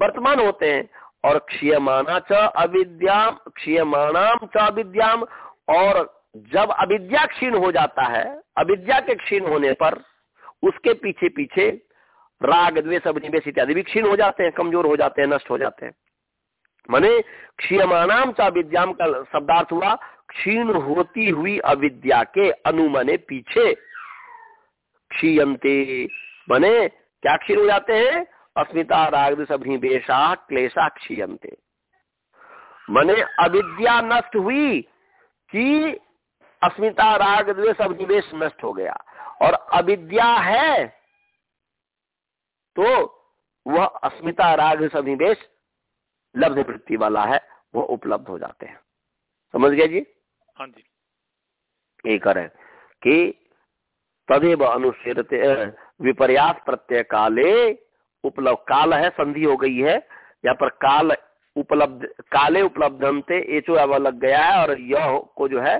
वर्तमान होते हैं। और क्षीयमाना च अविद्याम क्षीयमाणाम च अविद्याम और जब अविद्या क्षीण हो जाता है, अविद्या के क्षीण होने पर उसके पीछे पीछे राग, द्वेष, अभिनिवेश इत्यादि भी क्षीण हो जाते हैं, कमज़ोर हो जाते हैं, नष्ट हो जाते हैं। माने क्षीयमाणाम च अविद्याम का शब्दार्थ हुआ, क्षीण होती हुई अविद्या के अनुमने पीछे। क्षीयते मने क्या क्षीण हो जाते हैं? अस्मिता राग सभिवेशा क्लेशा क्षीयते मने अविद्या नष्ट हुई कि अस्मिता राग द्वेष अभिनिवेश नष्ट हो गया। और अविद्या है तो वह अस्मिता राग सभिनिवेश लब्ध वृत्ति वाला है वह उपलब्ध हो जाते हैं। समझ गया जी?
हाँ जी।
ये करें कि तदेव अनुसरते विपर्यास प्रत्यय काले उपलब्ध, काल है, संधि हो गई है। यहाँ पर काल उपलब्ध, काले उपलब्धनते एचो अब लग गया है और यह को जो है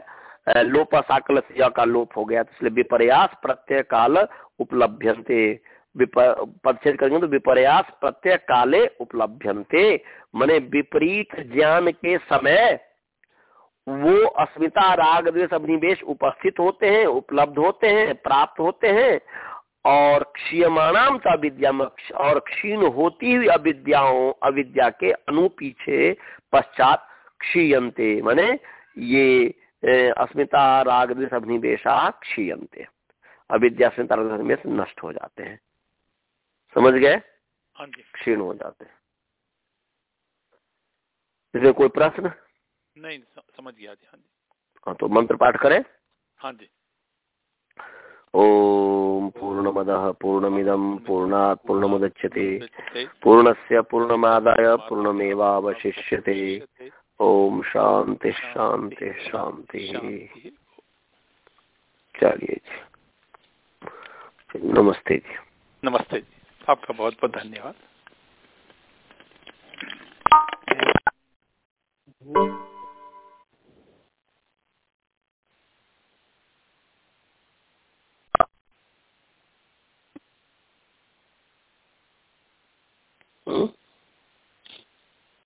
लोप साकल का लोप हो गया। तो इसलिए विपर्यास प्रत्यय काल उपलब्धते पदछेद करेंगे तो विपर्यास प्रत्यय काले उपलब्धते मने विपरीत ज्ञान के समय वो अस्मिता राग द्वेष अभिनिवेश उपस्थित होते हैं, उपलब्ध होते हैं, प्राप्त होते हैं और क्षीयमाणाम का विद्या और क्षीण होती हुई अविद्याओं अविद्या के अनुपीछे पश्चात क्षीयते माने ये अस्मिता राग अभिनिवेशा क्षीयते अविद्या अस्मिता राग नष्ट हो जाते हैं। समझ गए?
हाँ
क्षीण हो जाते हैं। इसमें कोई प्रश्न?
नहीं समझ गया जी हाँ जी।
हाँ तो मंत्र पाठ करें।
हाँ जी।
ओम पूर्णमद पूर्णमिदम पूर्णात् पूर्णमुदच्यते पूर्णस्य पूर्णमादाय पूर्णमेवावशिष्यते। ओम शांति शांति शांति चलिए जी। नमस्ते जी।
नमस्ते जी। आपका बहुत बहुत धन्यवाद।